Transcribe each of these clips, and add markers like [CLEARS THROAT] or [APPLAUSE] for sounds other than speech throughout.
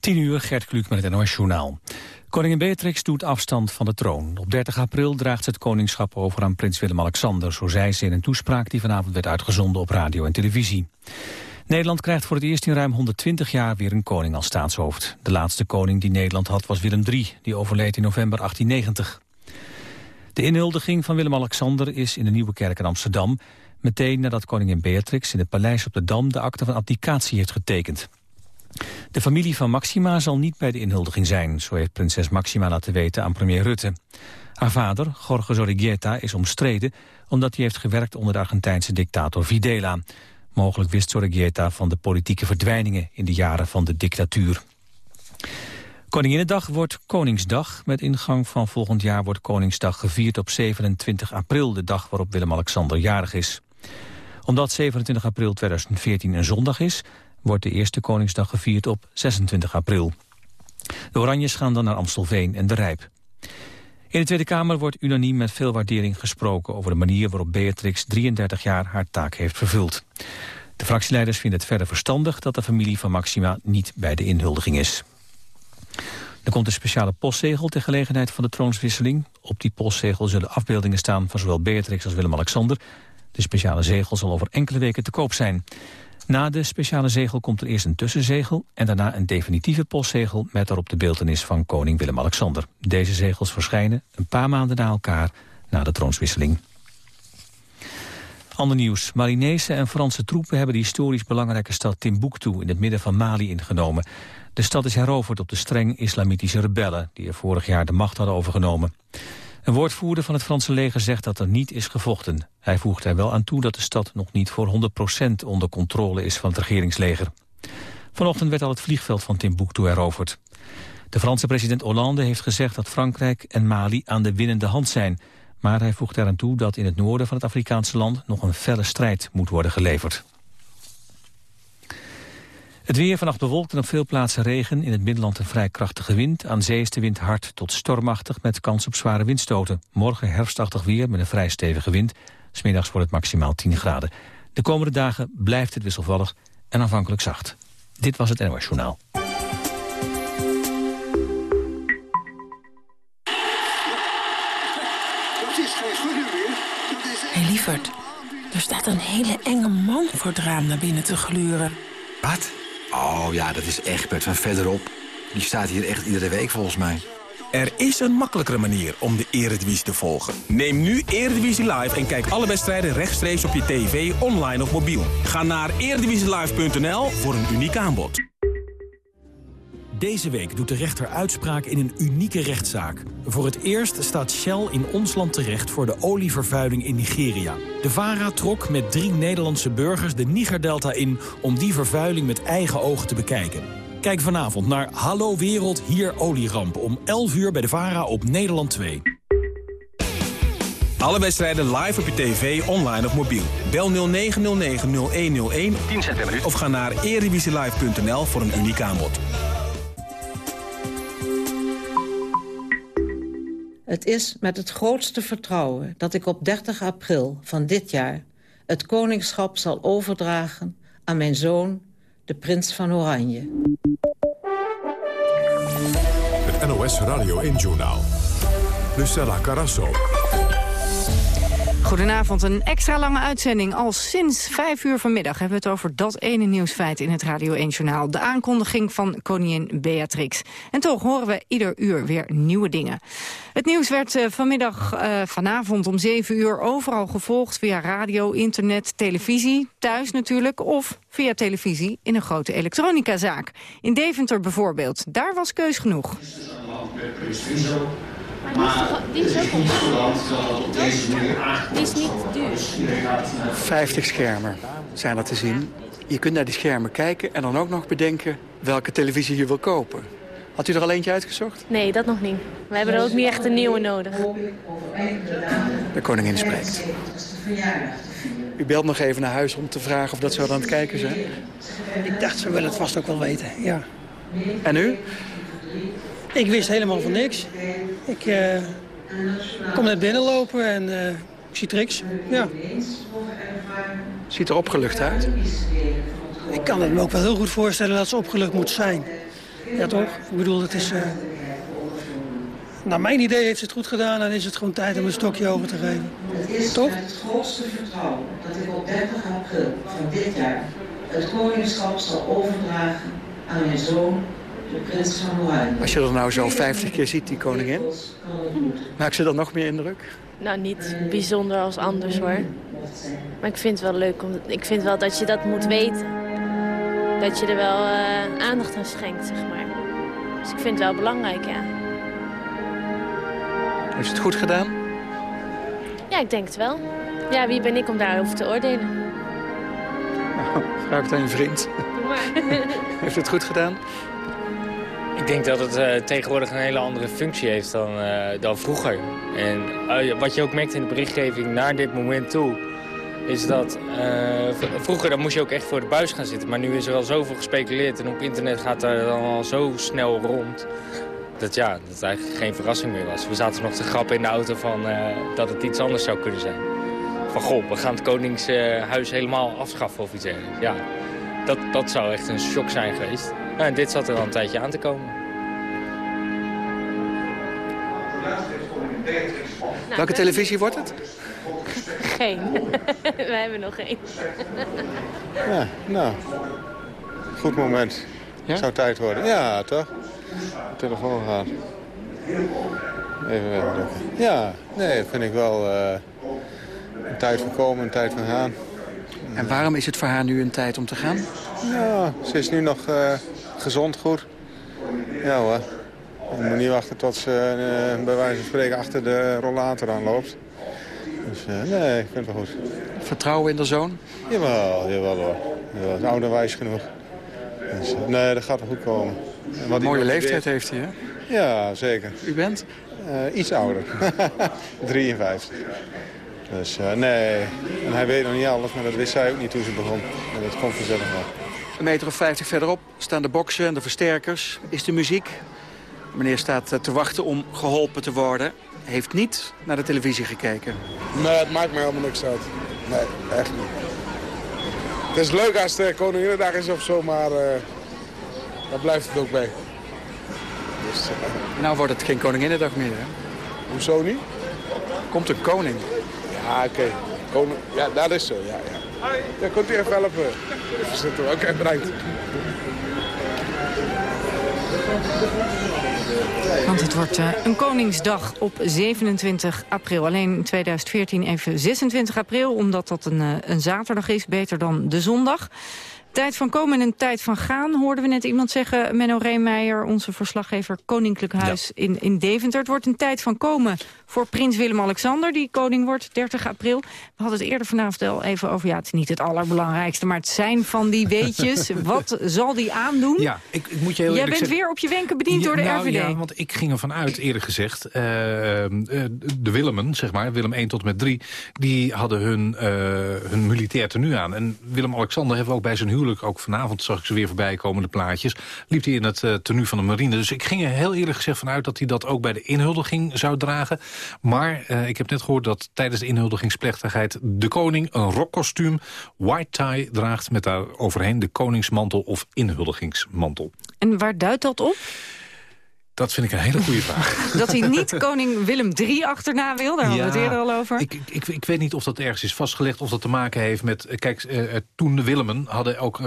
10 uur, Gert Kluk met het NOS Journaal. Koningin Beatrix doet afstand van de troon. Op 30 april draagt ze het koningschap over aan prins Willem-Alexander... zo zei ze in een toespraak die vanavond werd uitgezonden op radio en televisie. Nederland krijgt voor het eerst in ruim 120 jaar weer een koning als staatshoofd. De laatste koning die Nederland had was Willem III, die overleed in november 1890. De inhuldiging van Willem-Alexander is in de Nieuwe Kerk in Amsterdam... meteen nadat koningin Beatrix in het paleis op de Dam... de akte van abdicatie heeft getekend. De familie van Maxima zal niet bij de inhuldiging zijn... zo heeft prinses Maxima laten weten aan premier Rutte. Haar vader, Jorge Zorrigueta, is omstreden... omdat hij heeft gewerkt onder de Argentijnse dictator Videla. Mogelijk wist Zorrigueta van de politieke verdwijningen... in de jaren van de dictatuur. Koninginnedag wordt Koningsdag. Met ingang van volgend jaar wordt Koningsdag gevierd op 27 april... de dag waarop Willem-Alexander jarig is. Omdat 27 april 2014 een zondag is wordt de eerste Koningsdag gevierd op 26 april. De Oranjes gaan dan naar Amstelveen en de Rijp. In de Tweede Kamer wordt unaniem met veel waardering gesproken... over de manier waarop Beatrix 33 jaar haar taak heeft vervuld. De fractieleiders vinden het verder verstandig... dat de familie van Maxima niet bij de inhuldiging is. Er komt een speciale postzegel ter gelegenheid van de troonswisseling. Op die postzegel zullen afbeeldingen staan van zowel Beatrix als Willem-Alexander. De speciale zegel zal over enkele weken te koop zijn. Na de speciale zegel komt er eerst een tussenzegel... en daarna een definitieve postzegel met daarop de beeldenis van koning Willem-Alexander. Deze zegels verschijnen een paar maanden na elkaar na de troonswisseling. Ander nieuws. Malinese en Franse troepen hebben de historisch belangrijke stad Timbuktu in het midden van Mali ingenomen. De stad is heroverd op de streng islamitische rebellen die er vorig jaar de macht hadden overgenomen. Een woordvoerder van het Franse leger zegt dat er niet is gevochten. Hij voegt er wel aan toe dat de stad nog niet voor 100% onder controle is van het regeringsleger. Vanochtend werd al het vliegveld van Timbuktu heroverd. De Franse president Hollande heeft gezegd dat Frankrijk en Mali aan de winnende hand zijn. Maar hij voegt eraan toe dat in het noorden van het Afrikaanse land nog een felle strijd moet worden geleverd. Het weer vannacht bewolkt en op veel plaatsen regen. In het binnenland een vrij krachtige wind. Aan zee is de wind hard tot stormachtig met kans op zware windstoten. Morgen herfstachtig weer met een vrij stevige wind. Smiddags wordt het maximaal 10 graden. De komende dagen blijft het wisselvallig en aanvankelijk zacht. Dit was het NOS Journaal. Hé hey, lieverd, er staat een hele enge man voor het raam naar binnen te gluren. Wat? Oh ja, dat is Egbert van verderop. Die staat hier echt iedere week volgens mij. Er is een makkelijkere manier om de Eredivisie te volgen. Neem nu Eredivisie Live en kijk alle wedstrijden rechtstreeks op je tv, online of mobiel. Ga naar eredivisielive.nl voor een uniek aanbod. Deze week doet de rechter uitspraak in een unieke rechtszaak. Voor het eerst staat Shell in ons land terecht voor de olievervuiling in Nigeria. De VARA trok met drie Nederlandse burgers de Nigerdelta in... om die vervuiling met eigen ogen te bekijken. Kijk vanavond naar Hallo Wereld, hier olieramp... om 11 uur bij de VARA op Nederland 2. Alle wedstrijden live op je tv, online of mobiel. Bel 0909-0101 of ga naar erevisielive.nl voor een uniek aanbod. Het is met het grootste vertrouwen dat ik op 30 april van dit jaar... het koningschap zal overdragen aan mijn zoon, de prins van Oranje. Het NOS Radio 1-journaal. Lucella Carasso. Goedenavond, een extra lange uitzending. Al sinds vijf uur vanmiddag hebben we het over dat ene nieuwsfeit in het Radio 1-journaal. De aankondiging van koningin Beatrix. En toch horen we ieder uur weer nieuwe dingen. Het nieuws werd uh, vanmiddag, uh, vanavond om zeven uur overal gevolgd... via radio, internet, televisie, thuis natuurlijk... of via televisie in een grote elektronicazaak. In Deventer bijvoorbeeld. Daar was keus genoeg. Maar die is ook Die is niet duur. 50 schermen zijn er te zien. Je kunt naar die schermen kijken en dan ook nog bedenken welke televisie je wil kopen. Had u er al eentje uitgezocht? Nee, dat nog niet. We hebben er ook niet echt een nieuwe nodig. De koningin spreekt. U belt nog even naar huis om te vragen of dat ze aan het kijken zijn? Ik dacht, ze willen het vast ook wel weten, ja. En u? Ik wist helemaal van niks. Ik uh, kom net binnenlopen en uh, ik zie Trix. Ja. Ziet er opgelucht uit? Ik kan het me ook wel heel goed voorstellen dat ze opgelucht moet zijn. Ja, toch? Ik bedoel, het is... Uh... Naar mijn idee heeft ze het goed gedaan en is het gewoon tijd om een stokje over te geven. Het is toch? met het grootste vertrouwen dat ik op 30 april van dit jaar het koningschap zal overdragen aan mijn zoon, Als je er nou zo 50 keer ziet, die koningin, maakt ze dan nog meer indruk? Nou, niet bijzonder als anders hoor. Maar ik vind het wel leuk, om, ik vind wel dat je dat moet weten. Dat je er wel uh, aandacht aan schenkt, zeg maar. Dus ik vind het wel belangrijk, ja. Heeft ze het goed gedaan? Ja, ik denk het wel. Ja, wie ben ik om daarover te oordelen? Nou, [LAUGHS] vraag het aan je vriend. Doe maar. [LAUGHS] Heeft het goed gedaan? Ik denk dat het uh, tegenwoordig een hele andere functie heeft dan, uh, dan vroeger. En uh, wat je ook merkt in de berichtgeving naar dit moment toe... is dat vroeger dan moest je ook echt voor de buis gaan zitten. Maar nu is er al zoveel gespeculeerd en op internet gaat er dan al zo snel rond... dat ja, dat eigenlijk geen verrassing meer was. We zaten nog te grappen in de auto van dat het iets anders zou kunnen zijn. Van goh, we gaan het Koningshuis helemaal afschaffen of iets dergelijks. Ja, dat, dat zou echt een shock zijn geweest. Ja, en dit zat er al een tijdje aan te komen. Nou, Welke televisie wordt het? Geen. [LAUGHS] We hebben nog geen. ja, nou. Goed moment. Ja? Zou tijd worden. Ja, toch? De telefoon gaat. Even wegdrukken. Ja, nee, dat vind ik wel uh, een tijd voor komen, een tijd van gaan. En waarom is het voor haar nu een tijd om te gaan? Ja, ze is nu nog uh, gezond goed. Ja hoor. Je moet niet wachten tot ze uh, bij wijze van spreken achter de rollator aanloopt. Dus uh, nee, ik vind het wel goed. Vertrouwen in de zoon? Jawel, jawel hoor. Jawel, is ouder wijs genoeg. Dus, nee, dat gaat wel goed komen. Wat een mooie leeftijd heeft hij, hè? Ja, zeker. U bent? iets ouder. [LAUGHS] 53. Dus nee, en hij weet nog niet alles, maar dat wist zij ook niet toen ze begon. En dat komt vanzelf wel. Een meter of 50 verderop staan de boksen en de versterkers. Is de muziek. Meneer staat te wachten om geholpen te worden. Heeft niet naar de televisie gekeken. Nee, het maakt me helemaal niks uit. Nee, echt niet. Het is leuk als het Koninginnedag is of zo, maar uh, daar blijft het ook bij. Dus, uh... Nou wordt het geen Koninginnedag meer, hè? Hoezo niet? Komt een koning. Ja, oké. Okay. Ja, dat is zo, ja. ja. Ja, kunt u even helpen? Oké, okay, bedankt. Want het wordt uh, een Koningsdag op 27 april. Alleen in 2014 even 26 april, omdat dat een, uh, een zaterdag is. Beter dan de zondag. Tijd van komen en een tijd van gaan, hoorden we net iemand zeggen. Menno Reemeijer, onze verslaggever Koninklijk Huis in, in Deventer. Het wordt een tijd van komen voor prins Willem-Alexander, die koning wordt 30 april. We hadden het eerder vanavond al even over, ja, het is niet het allerbelangrijkste... maar het zijn van die weetjes. [LAUGHS] Wat zal die aandoen? Ja, ik, ik moet je heel Jij bent zeggen... weer op je wenken bediend door de nou, RVD. Ja, want ik ging ervan uit, eerder gezegd... Uh, de Willemen, zeg maar, Willem 1 tot en met 3... die hadden hun, uh, hun militair tenue aan. En Willem-Alexander hebben we ook bij zijn huwelijk... ook vanavond zag ik ze weer voorbij komen, de plaatjes... liep hij in het uh, tenue van de marine. Dus ik ging er heel eerlijk gezegd vanuit... dat hij dat ook bij de inhuldiging zou dragen. Maar uh, ik heb net gehoord dat tijdens de inhuldigingsplechtigheid... de koning een rokkostuum, white tie draagt... met daar overheen de koningsmantel of inhuldigingsmantel. En waar duidt dat op? Dat vind ik een hele goede vraag. [LAUGHS] dat hij niet koning Willem III achterna wil, daar hadden we het eerder al over. Ik, ik, ik, weet niet of dat ergens is vastgelegd, of dat te maken heeft met... Kijk, uh, toen de Willemen hadden ook,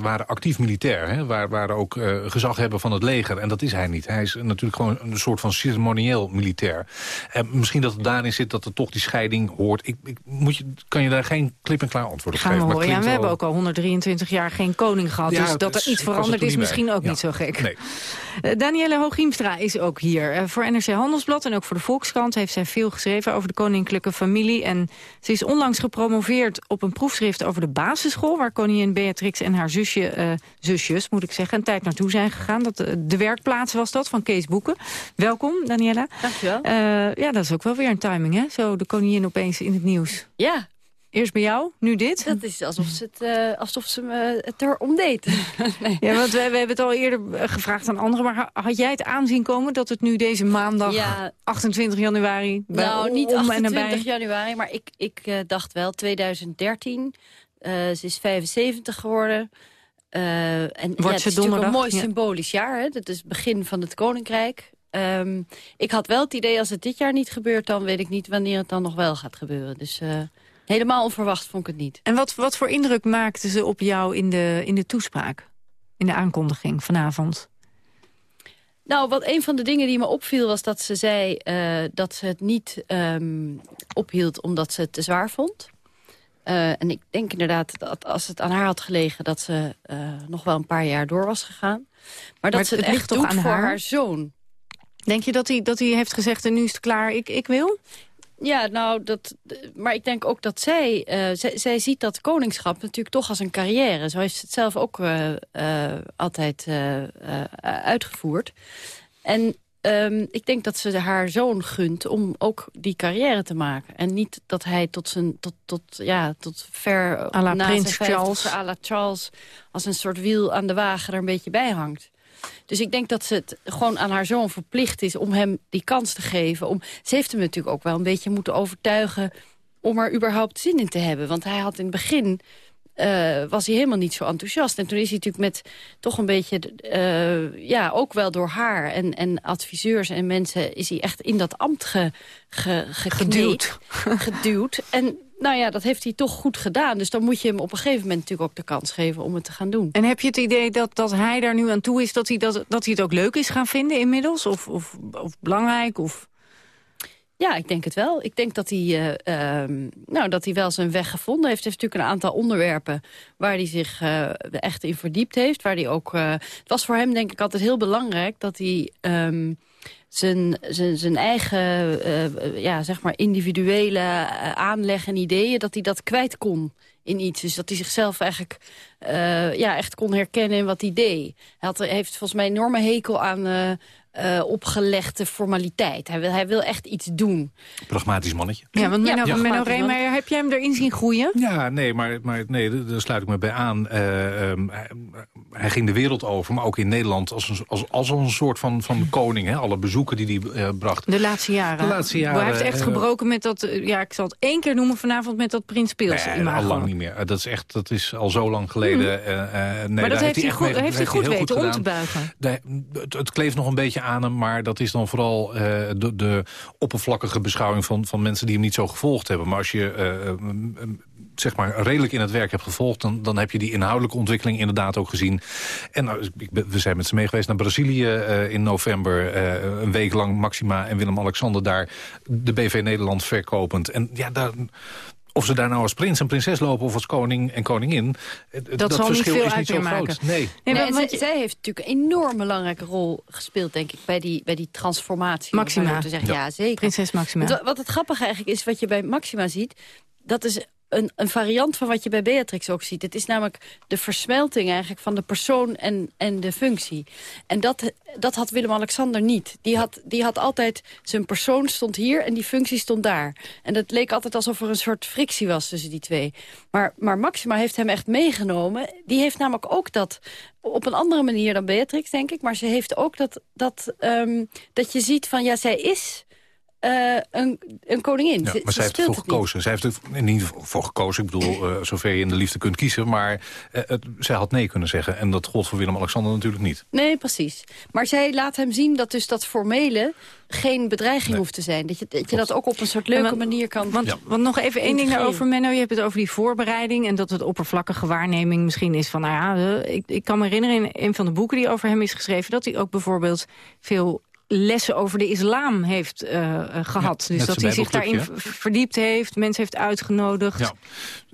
waren actief militair, hè, waar, waren ook uh, gezag hebben van het leger. En dat is hij niet. Hij is natuurlijk gewoon een soort van ceremonieel militair. En misschien dat het daarin zit dat er toch die scheiding hoort. Ik, ik, moet je, kan je daar geen klip en klaar antwoord op Gaan geven? We horen. Ja, we hebben ook al 123 jaar geen koning gehad. Ja, dus dat er iets veranderd is misschien ook ja. niet zo gek. Nee. Danielle Hoogiem is ook hier. Uh, voor NRC Handelsblad en ook voor de Volkskrant heeft zij veel geschreven over de koninklijke familie. En ze is onlangs gepromoveerd op een proefschrift over de basisschool... waar koningin Beatrix en haar zusje, uh, zusjes, moet ik zeggen, een tijd naartoe zijn gegaan. Dat, uh, de werkplaats was dat, van Kees Boeken. Welkom, Daniela. Dankjewel. ja, dat is ook wel weer een timing, hè? Zo de koningin opeens in het nieuws. Ja, Eerst bij jou, nu dit? Dat is alsof ze het, uh, alsof ze me het erom deed. [LAUGHS] nee. Ja, want we, we, hebben het al eerder gevraagd aan anderen. Maar had jij het aanzien komen dat het nu deze maandag, ja. 28 januari... Bij, nou, niet om 28 en nabij... januari, maar ik, ik uh, dacht wel 2013. Uh, ze is 75 geworden. eh, en ja, het Wordt is ze natuurlijk een mooi ja. symbolisch jaar. Hè? Dat is het begin van het Koninkrijk. Ehm, ik had wel het idee, als het dit jaar niet gebeurt... dan weet ik niet wanneer het dan nog wel gaat gebeuren. Dus eh, helemaal onverwacht vond ik het niet. En wat, wat voor indruk maakten ze op jou in de, in de toespraak? In de aankondiging vanavond? Nou, wat een van de dingen die me opviel was dat ze zei eh, dat ze het niet ehm, ophield omdat ze het te zwaar vond. Eh, en ik denk inderdaad dat als het aan haar had gelegen... dat ze eh, nog wel een paar jaar door was gegaan. Maar dat Maar ze het, het ligt echt toch doet aan voor haar? haar zoon. Denk je dat hij, dat hij heeft gezegd, en nu is het klaar, ik, ik wil? Ja, nou, dat, maar ik denk ook dat zij, eh, zij... Zij ziet dat koningschap natuurlijk toch als een carrière. Zo heeft ze het zelf ook eh, eh, altijd uitgevoerd. En ehm, ik denk dat ze haar zoon gunt om ook die carrière te maken. En niet dat hij tot, zijn, tot, tot, ja, tot ver À la Prins Charles. 50ste, à la Charles... als een soort wiel aan de wagen er een beetje bij hangt. Dus ik denk dat ze het gewoon aan haar zoon verplicht is om hem die kans te geven. Om, ze heeft hem natuurlijk ook wel een beetje moeten overtuigen om er überhaupt zin in te hebben. Want hij had in het begin... eh, was hij helemaal niet zo enthousiast. En toen is hij natuurlijk met toch een beetje... eh, ja, ook wel door haar en, en adviseurs en mensen... is hij echt in dat ambt ge, ge, gekneed, geduwd. En nou ja, dat heeft hij toch goed gedaan. Dus dan moet je hem op een gegeven moment natuurlijk ook de kans geven om het te gaan doen. En heb je het idee dat, dat hij daar nu aan toe is... dat hij, dat, dat hij het ook leuk is gaan vinden inmiddels? Of, of, of belangrijk? Of... Ja, ik denk het wel. Ik denk dat hij, eh, ehm, nou, dat hij wel zijn weg gevonden heeft. Hij heeft natuurlijk een aantal onderwerpen waar hij zich eh, echt in verdiept heeft. Waar hij ook, eh, het was voor hem denk ik altijd heel belangrijk dat hij... ehm, zijn, zijn, zijn eigen eh, ja, zeg maar individuele eh, aanleg en ideeën... dat hij dat kwijt kon in iets. Dus dat hij zichzelf eigenlijk eh, ja, echt kon herkennen in wat hij deed. Hij had, heeft volgens mij een enorme hekel aan eh, eh, opgelegde formaliteit. Hij wil, hij wil echt iets doen. Pragmatisch mannetje. Ja, want Menno, Ja. Menno Reemeyer, heb jij hem erin zien groeien? Ja, nee, maar, maar nee, daar sluit ik me bij aan. Eh, ehm, hij, ging de wereld over, maar ook in Nederland als een, als, als een soort van, van koning. Hè? Alle bezoeken die hij eh, bracht. De laatste jaren. De laatste jaren, Hij heeft echt eh, gebroken met dat... eh, Ja, ik zal het één keer noemen vanavond met dat Prins Pils Nee, al lang niet meer. Dat is echt, dat is al zo lang geleden. eh, eh, nee, maar dat heeft hij goed, mee- heeft hij goed weten om te buigen. De- het, het kleeft nog een beetje aan hem, maar dat is dan vooral de, de oppervlakkige beschouwing van, van mensen die hem niet zo gevolgd hebben. Maar als je zeg maar redelijk in het werk hebt gevolgd, dan, dan heb je die inhoudelijke ontwikkeling inderdaad ook gezien. En nou, we zijn met z'n mee geweest naar Brazilië eh, in november. eh, een week lang Maxima en Willem-Alexander daar de BV Nederland verkopend. En ja, daar... Of ze daar nou als prins en prinses lopen of als koning en koningin... eh, Dat, zal niet verschil veel is niet zo groot. Nee. Nee, zij, zij heeft natuurlijk een enorm belangrijke rol gespeeld, denk ik, bij die, bij die transformatie. Maxima. Te zeggen. Ja. Ja. zeker. Prinses Maxima. Wat het grappige eigenlijk is, wat je bij Maxima ziet, dat is een, een variant van wat je bij Beatrix ook ziet. Het is namelijk de versmelting eigenlijk van de persoon en, en de functie. En dat, dat had Willem-Alexander niet. Die had, die had altijd, zijn persoon stond hier en die functie stond daar. En dat leek altijd alsof er een soort frictie was tussen die twee. Maar, maar Maxima heeft hem echt meegenomen. Die heeft namelijk ook dat op een andere manier dan Beatrix, denk ik. Maar ze heeft ook dat, dat, ehm, dat je ziet van, ja, zij is... eh, een, een koningin. Ja, maar zij heeft ervoor gekozen. Zij heeft er niet voor gekozen. Ik bedoel, eh, zover je in de liefde kunt kiezen. Maar eh, het, zij had nee kunnen zeggen. En dat gold voor Willem-Alexander natuurlijk niet. Nee, precies. Maar zij laat hem zien dat dus dat formele geen bedreiging hoeft te zijn. Dat je dat, je dat ook op een soort leuke want- manier kan Want, want nog even één ding daarover, Menno. Je hebt het over die voorbereiding... en dat het oppervlakkige waarneming misschien is van... nou ja, ik, ik kan me herinneren in een van de boeken die over hem is geschreven... dat hij ook bijvoorbeeld veel lessen over de islam heeft eh, eh, gehad. dus dat hij zich daarin verdiept heeft, mensen heeft uitgenodigd. Ja.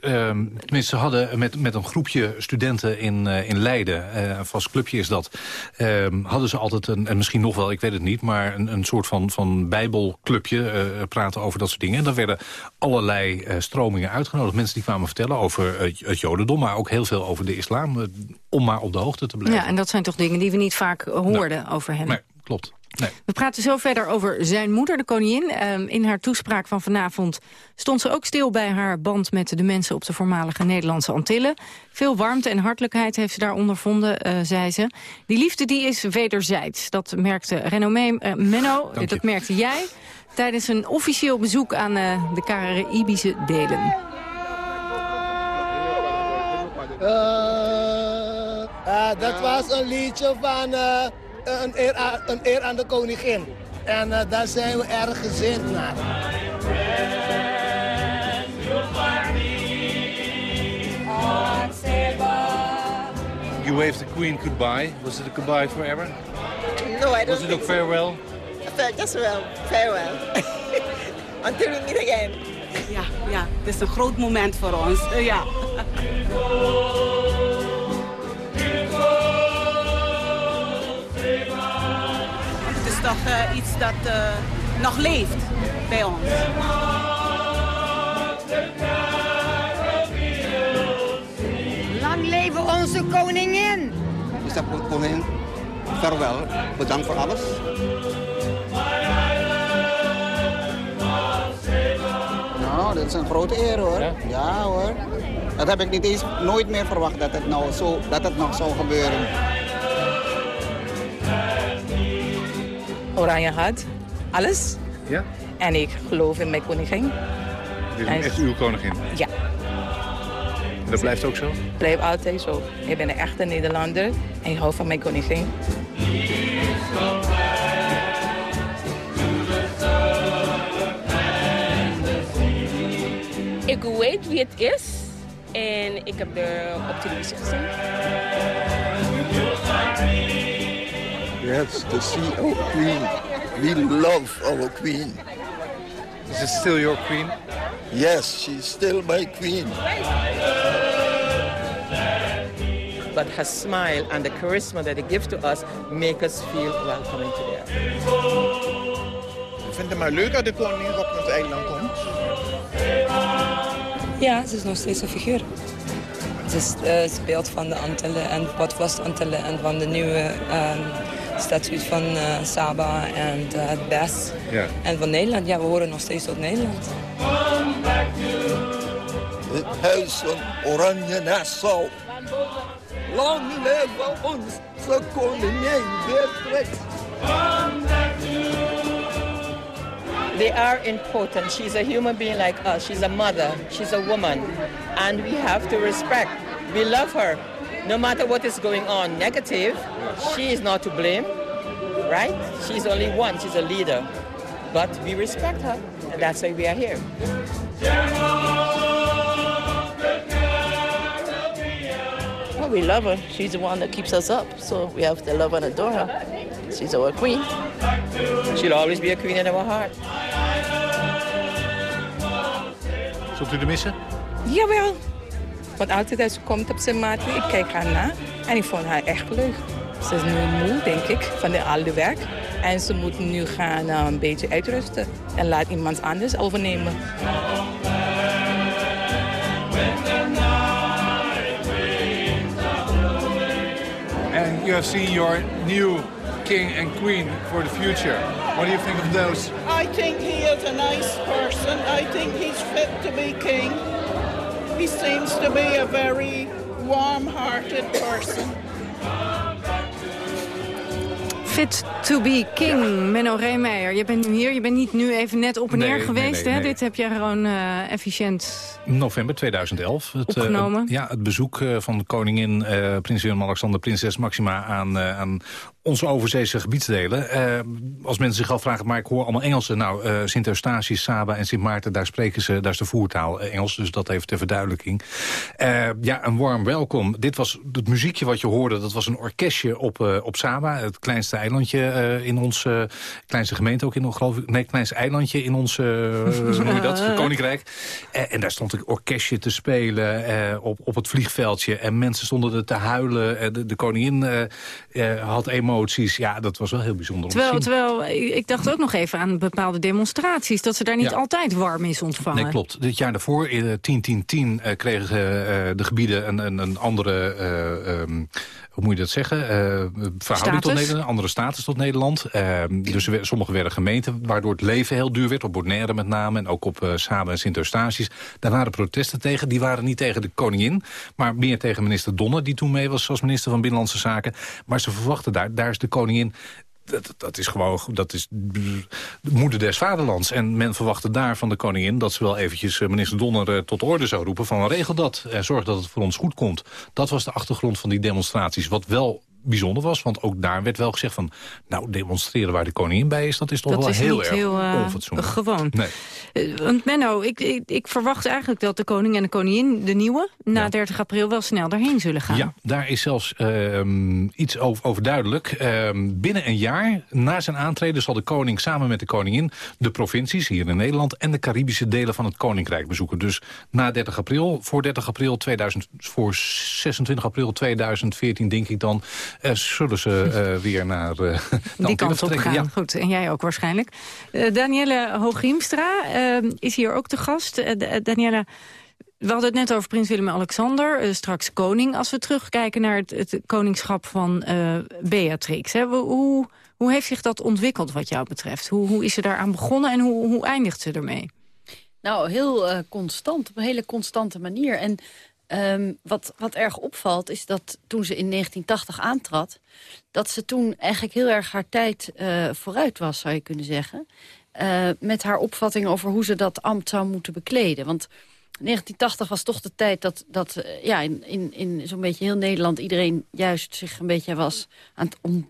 Ehm, tenminste, ze hadden met, met een groepje studenten in, eh, in Leiden, een vast clubje is dat, ehm, hadden ze altijd, een, en misschien nog wel, ik weet het niet, maar een, een soort van, van bijbelclubje, praten over dat soort dingen. En daar werden allerlei stromingen uitgenodigd. Mensen die kwamen vertellen over het, jodendom, maar ook heel veel over de islam, om maar op de hoogte te blijven. Ja, en dat zijn toch dingen die we niet vaak hoorden over hem. Nee, klopt. Nee. We praten zo verder over zijn moeder, de koningin. Ehm, in haar toespraak van vanavond stond ze ook stil bij haar band met de mensen op de voormalige Nederlandse Antillen. Veel warmte en hartelijkheid heeft ze daar ondervonden, eh, zei ze. Die liefde die is wederzijds. Dat merkte Renomé, eh, Menno, Dank je. dat merkte jij tijdens een officieel bezoek aan eh, de Caraïbische delen. Uh, Uh, dat was een liedje van uh, een, eer aan, een eer aan de koningin. En uh, daar zijn we erg gezind naar. You waved the queen goodbye. Was it a goodbye forever? No, I don't Was it a farewell? So. Just well, farewell. [LAUGHS] Until we meet again. Ja, ja, het is een groot moment voor ons. Uh, ja. Toch uh, iets dat uh, nog leeft bij ons. Lang leven onze koningin! Is dat koningin? Vaarwel. Bedankt voor alles. Nou, dat is een grote eer hoor. Ja, ja hoor. Dat heb ik niet eens nooit meer verwacht dat het, nou zo, dat het nog zou gebeuren. Oranje had alles. Ja? En ik geloof in mijn koningin. Dit is echt uw koningin? Ja. En dat blijft ook zo? Blijft altijd zo. Ik ben een echte Nederlander en ik hou van mijn koningin. Ik weet wie het is en ik heb er op televisie gezien. Yes, to see our queen. We love our queen. Is it still your queen? Yes, she's still my queen. But her smile and the charisma that they give to us make us feel welcome into there. Ik vind het maar leuk dat de koningin op ons eiland komt. Ja, ze is nog steeds een figuur. Ze is uh, het beeld van de Antillen en wat was de Antillen en van de nieuwe um, statuut van uh, Saba en uh, het BES. Ja. En van Nederland, ja, we horen nog steeds tot Nederland. Het huis van Oranje Nassau. Lang leven onze koningin Beatrix. They are important. She's a human being like us. She's a mother. She's a woman. And we have to respect. We love her. No matter what is going on negative, she is not to blame, right? She's only one. She's a leader. But we respect her. And that's why we are here. Well, we love her. She's the one that keeps us up. So we have to love and adore her. She's our queen. She'll always be a queen in our heart. Zult u er missen? Jawel. Want altijd als ze komt op zijn maat, ik kijk haar na. En ik vond haar echt leuk. Ze is nu moe, denk ik, van de oude werk. En ze moet nu gaan uh, een beetje uitrusten. En laat iemand anders overnemen. And you have seen your new king and queen for the future. What do you think of those? I think he is a nice person. I think he's fit to be king. He seems to be a very warm-hearted person. Fit to be king, Menno Reemeijer. Je bent nu hier, je bent niet nu even net op en neer Nee, geweest. nee, nee, hè? Dit heb je gewoon eh, efficiënt November 2011. Het, eh, Opgenomen. ja, het bezoek eh, van de koningin, eh, prins Willem-Alexander, prinses Maxima aan, aan onze overzeese gebiedsdelen. Als mensen zich afvragen, maar ik hoor allemaal Engelsen. Nou, eh, Sint Eustatius, Saba en Sint Maarten, daar spreken ze, daar is de voertaal Engels. Dus dat even ter verduidelijking. Ja, een warm welkom. Dit was het muziekje wat je hoorde, dat was een orkestje op, op Saba. Het kleinste eilandje eh, in ons, eh, kleinste gemeente ook in ons, geloof ik. Nee, kleinste eilandje in ons, eh, hoe noem je dat, [LAUGHS] koninkrijk. Eh, en daar stond een orkestje te spelen eh, op, op het vliegveldje. En mensen stonden er te huilen. Eh, de, de koningin eh, eh, had emoties. Ja, dat was wel heel bijzonder om te Terwijl, zien. terwijl ik dacht ook nog even aan bepaalde demonstraties... dat ze daar niet Ja. altijd warm is ontvangen. Nee, klopt. Dit jaar daarvoor, in 10-10-10, eh, kregen eh, de gebieden een, een, een andere... eh, ehm, hoe moet je dat zeggen? Eh, verhouding tot. Nederland, andere status tot Nederland. Ehm, dus sommige werden gemeenten, waardoor het leven heel duur werd. Op Bonaire met name en ook op uh, Saba en Sint-Eustatius. Daar waren protesten tegen. Die waren niet tegen de koningin, maar meer tegen minister Donner... die toen mee was als minister van Binnenlandse Zaken. Maar ze verwachten daar, daar is de koningin dat, dat is gewoon dat is de moeder des vaderlands. En men verwachtte daar van de koningin dat ze wel eventjes minister Donner tot orde zou roepen van regel dat en zorg dat het voor ons goed komt. Dat was de achtergrond van die demonstraties. Wat wel bijzonder was. Want ook daar werd wel gezegd van... nou, demonstreren waar de koningin bij is, dat is toch wel heel erg heel, uh, onfatsoenlijk. Gewoon. Nee. Uh, want Menno, ik, ik, ik, verwacht eigenlijk dat de koning en de koningin, de nieuwe... na 30 april wel snel daarheen zullen gaan. Ja, daar is zelfs uh, iets over, over duidelijk. Ehm, binnen een jaar na zijn aantreden zal de koning samen met de koningin... de provincies hier in Nederland en de Caribische delen van het koninkrijk bezoeken. Dus na 30 april, voor 30 april 2000, voor 26 april 2014 denk ik dan zullen ze uh, [LAUGHS] weer naar [LAUGHS] uh, Die kant op gaan, ja. goed. En jij ook waarschijnlijk. Danielle Hooghiemstra is hier ook te gast. Danielle, we hadden het net over prins Willem-Alexander, straks koning. Als we terugkijken naar het, het koningschap van Beatrix. Hè, hoe, hoe heeft zich dat ontwikkeld wat jou betreft? Hoe, hoe is ze daaraan begonnen en hoe, hoe eindigt ze ermee? Nou, heel constant, op een hele constante manier. En Um, wat, wat erg opvalt is dat toen ze in 1980 aantrad... dat ze toen eigenlijk heel erg haar tijd uh, vooruit was, zou je kunnen zeggen. Uh, met haar opvatting over hoe ze dat ambt zou moeten bekleden. Want 1980 was toch de tijd dat, dat uh, ja, in, in, in zo'n beetje heel Nederland... iedereen juist zich een beetje was aan het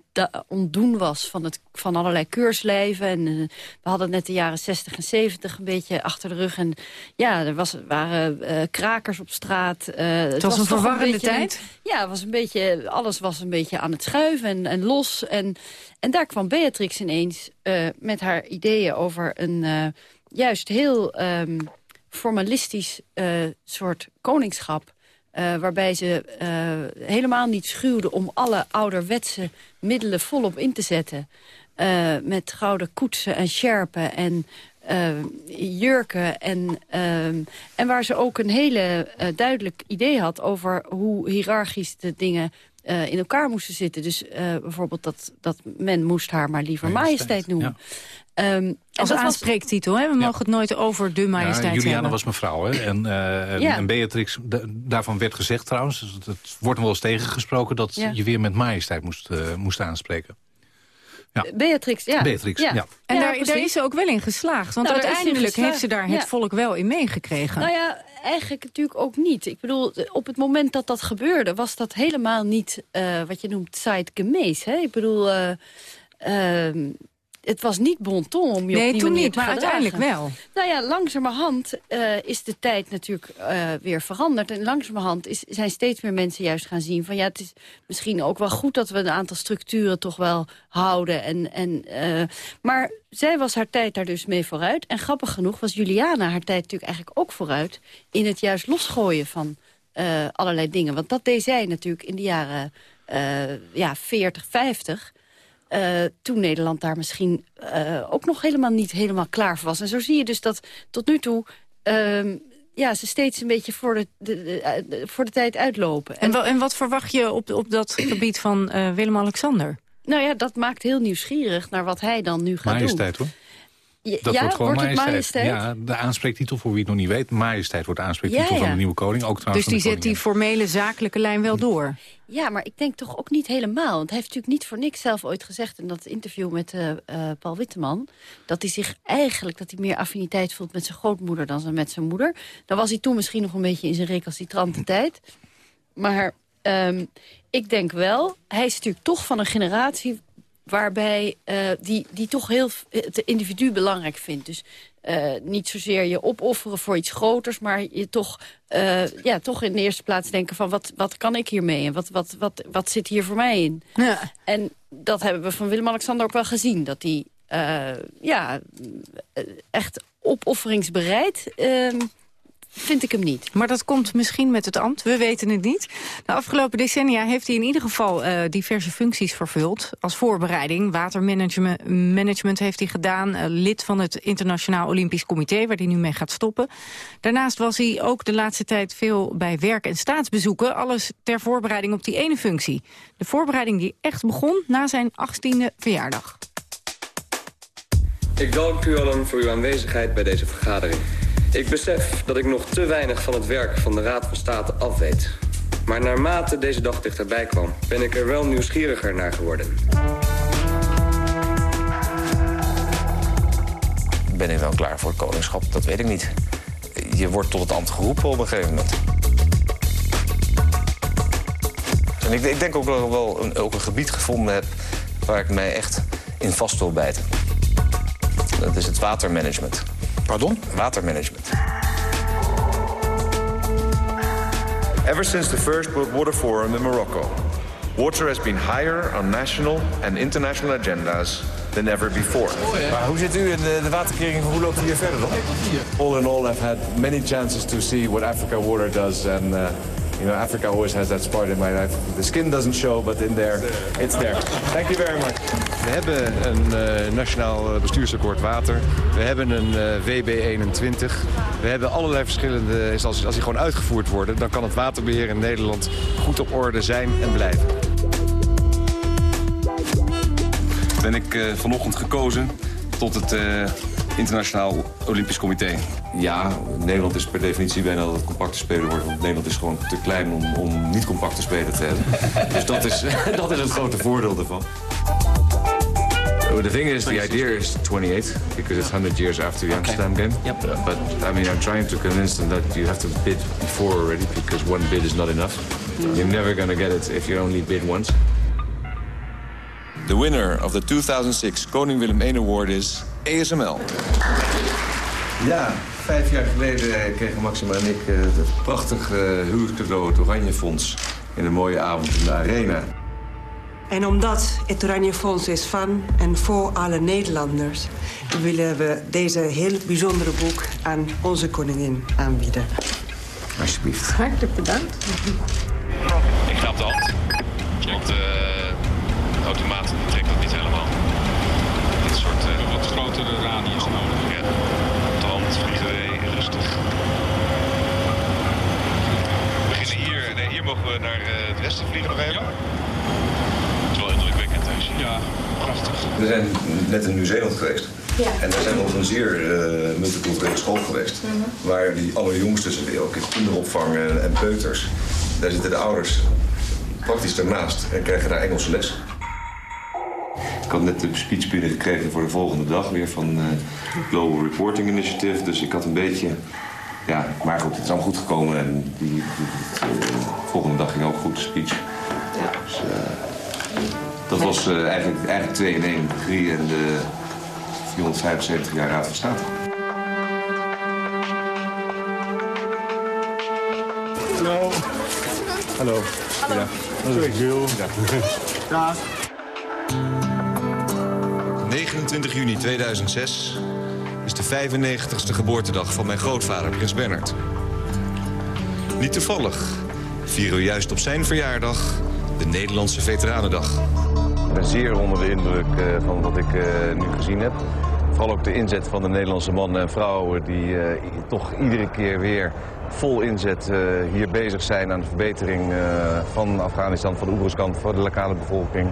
ontdoen was van, het, van allerlei keurslijven. En uh, we hadden net de jaren 60 en 70 een beetje achter de rug. En ja, er was, waren uh, krakers op straat. het, het was, was, een verwarrende tijd. ja, was een beetje, alles was een beetje aan het schuiven en, en los. En, en daar kwam Beatrix ineens met haar ideeën over een juist heel... Um, formalistisch uh, soort koningschap. Uh, waarbij ze uh, helemaal niet schuwde om alle ouderwetse middelen volop in te zetten. met gouden koetsen en sjerpen en jurken. En, en waar ze ook een hele duidelijk idee had over hoe hiërarchisch de dingen in elkaar moesten zitten. Dus bijvoorbeeld dat, dat men moest haar maar liever majesteit, majesteit noemen. Um, Als aanspreektitel, hè? we mogen het nooit over de majesteit ja, Juliana hebben. was mevrouw, hè? En, uh, ja. en Beatrix, daarvan werd gezegd trouwens... Dus het wordt wel eens tegengesproken dat ja. je weer met majesteit moest, uh, moest aanspreken. Ja. Beatrix, ja. Beatrix, ja. En daar, daar, is ze ook wel in geslaagd. Want nou, uiteindelijk heeft ze daar het volk wel in meegekregen. Nou ja, eigenlijk natuurlijk ook niet. Ik bedoel, op het moment dat dat gebeurde... was dat helemaal niet uh, wat je noemt. Hè? Ik bedoel... Uh, het was niet bon ton om je nee, op die toen niet, maar uiteindelijk wel. Nou ja, langzamerhand uh, is de tijd natuurlijk uh, weer veranderd. En langzamerhand is, zijn steeds meer mensen juist gaan zien... van ja, het is misschien ook wel goed dat we een aantal structuren toch wel houden. En, en, uh, maar zij was haar tijd daar dus mee vooruit. En grappig genoeg was Juliana haar tijd natuurlijk eigenlijk ook vooruit... in het juist losgooien van allerlei dingen. Want dat deed zij natuurlijk in de jaren ja, 40, 50... Uh, toen Nederland daar misschien uh, ook nog helemaal niet helemaal klaar voor was. En zo zie je dus dat tot nu toe... Uh, ja, ze steeds een beetje voor de, de, de, voor de tijd uitlopen. En, en, en, wat verwacht je op, op dat gebied van uh, Willem-Alexander? Nou ja, dat maakt heel nieuwsgierig naar wat hij dan nu gaat Majesteit, doen. hoor. Dat ja, wordt gewoon wordt majesteit. majesteit. Ja, de aanspreektitel, voor wie het nog niet weet. Majesteit wordt de aanspreektitel ja, ja. van de nieuwe koning. Ook dus die zet die formele zakelijke lijn wel door? Ja, maar ik denk toch ook niet helemaal. Want hij heeft natuurlijk niet voor niks zelf ooit gezegd... in dat interview met uh, uh, Paul Witteman... dat hij zich eigenlijk dat hij meer affiniteit voelt met zijn grootmoeder... dan met zijn moeder. Dan was hij toen misschien nog een beetje in zijn recalcitrante tijd. Maar um, ik denk wel, hij is natuurlijk toch van een generatie waarbij uh, die, die toch heel het individu belangrijk vindt. Dus uh, niet zozeer je opofferen voor iets groters... maar je toch, uh, ja, toch in de eerste plaats denken van... wat, wat kan ik hiermee en wat, wat, wat, wat zit hier voor mij in? Ja. En dat hebben we van Willem-Alexander ook wel gezien. Dat hij ja, echt opofferingsbereid ehm, vind ik hem niet. Maar dat komt misschien met het ambt, we weten het niet. De afgelopen decennia heeft hij in ieder geval uh, diverse functies vervuld. Als voorbereiding, watermanagement management heeft hij gedaan. Uh, lid van het Internationaal Olympisch Comité, waar hij nu mee gaat stoppen. Daarnaast was hij ook de laatste tijd veel bij werk- en staatsbezoeken. Alles ter voorbereiding op die ene functie. De voorbereiding die echt begon na zijn 18e verjaardag. Ik dank u allen voor uw aanwezigheid bij deze vergadering. Ik besef dat ik nog te weinig van het werk van de Raad van State afweet. Maar naarmate deze dag dichterbij kwam, ben ik er wel nieuwsgieriger naar geworden. Ben ik wel klaar voor het koningschap? Dat weet ik niet. Je wordt tot het ambt geroepen op een gegeven moment. En ik, ik denk ook dat ik wel een, ook een gebied gevonden heb waar ik mij echt in vast wil bijten. Dat is het watermanagement. Pardon? Watermanagement. Ever since the first World Water Forum in Morocco, water has been higher on national and international agendas than ever before. Maar hoe zit u in de, de waterkering? Hoe loopt het hier verder dan? All in all, I've had many chances to see what Africa water does, and uh, you know, Africa always has that spot in my life. The skin doesn't show, but in there, it's there. Thank you very much. We hebben een uh, nationaal eh, bestuursakkoord water. We hebben een uh, WB21. We hebben allerlei verschillende... Als, als die gewoon uitgevoerd worden... dan kan het waterbeheer in Nederland goed op orde zijn en blijven. Ben ik uh, vanochtend gekozen tot het Internationaal Olympisch Comité. Ja, Nederland is per definitie bijna dat het compacte speler wordt. Want Nederland is gewoon te klein om, om niet compacte spelen te hebben. [LAUGHS] dus dat is, [LAUGHS] dat is het grote voordeel ervan. The thing is, the idea is 28 because it's 100 years after the Amsterdam game. Yep. But I mean, I'm trying to convince them that you have to bid before already because one bid is not enough. You're never going to get it if you only bid once. The winner of the 2006 Koning Willem I Award is ASML. Ja, vijf jaar geleden kregen Maxima en ik uh, het prachtige uh, huwelijkscadeau, het Oranje Fonds, in een mooie avond in de Arena. En omdat het Oranje Fonds is van en voor alle Nederlanders... willen we deze heel bijzondere boek aan onze koningin aanbieden. Alsjeblieft. Hartelijk bedankt. Ik ga op de hand, de automaat trekt dat niet helemaal. Dit soort uh, wat grotere radius nodig. Ja, op de hand, vliegen we rustig. We beginnen hier. Nee, hier mogen we naar uh, het westen vliegen nog even. Ja. Het is wel indrukwekkend thuis. Ja, prachtig. We zijn net in Nieuw-Zeeland geweest. Ja. En daar zijn we op een zeer uh, multiculturele school geweest. Mm -hmm. Waar die allerjongsten zitten, ook in kinderopvang en, en peuters. Daar zitten de ouders praktisch ernaast en krijgen daar Engelse les. Ik had net de speech binnengekregen voor de volgende dag weer van uh, Global Reporting Initiative. Dus ik had een beetje... Ja, maar goed, het is allemaal goed gekomen. En die, die, die uh, volgende dag ging ook goed, de speech. Ja. Dus, uh, dat was eigenlijk, eigenlijk 2 in 1, 3 en de 475 jaar Raad van State. Hallo. Hallo. Hallo. Ja. Sorry. Ja. Dag. [LAUGHS] 29 juni 2006 is de 95ste geboortedag van mijn grootvader, Prins Bernhard. Niet toevallig vieren we juist op zijn verjaardag de Nederlandse Veteranendag. Ik ben zeer onder de indruk uh, van wat ik uh, nu gezien heb. Vooral ook de inzet van de Nederlandse mannen en vrouwen... die uh, toch iedere keer weer vol inzet hier bezig zijn aan de verbetering van Afghanistan... van de voor de lokale bevolking.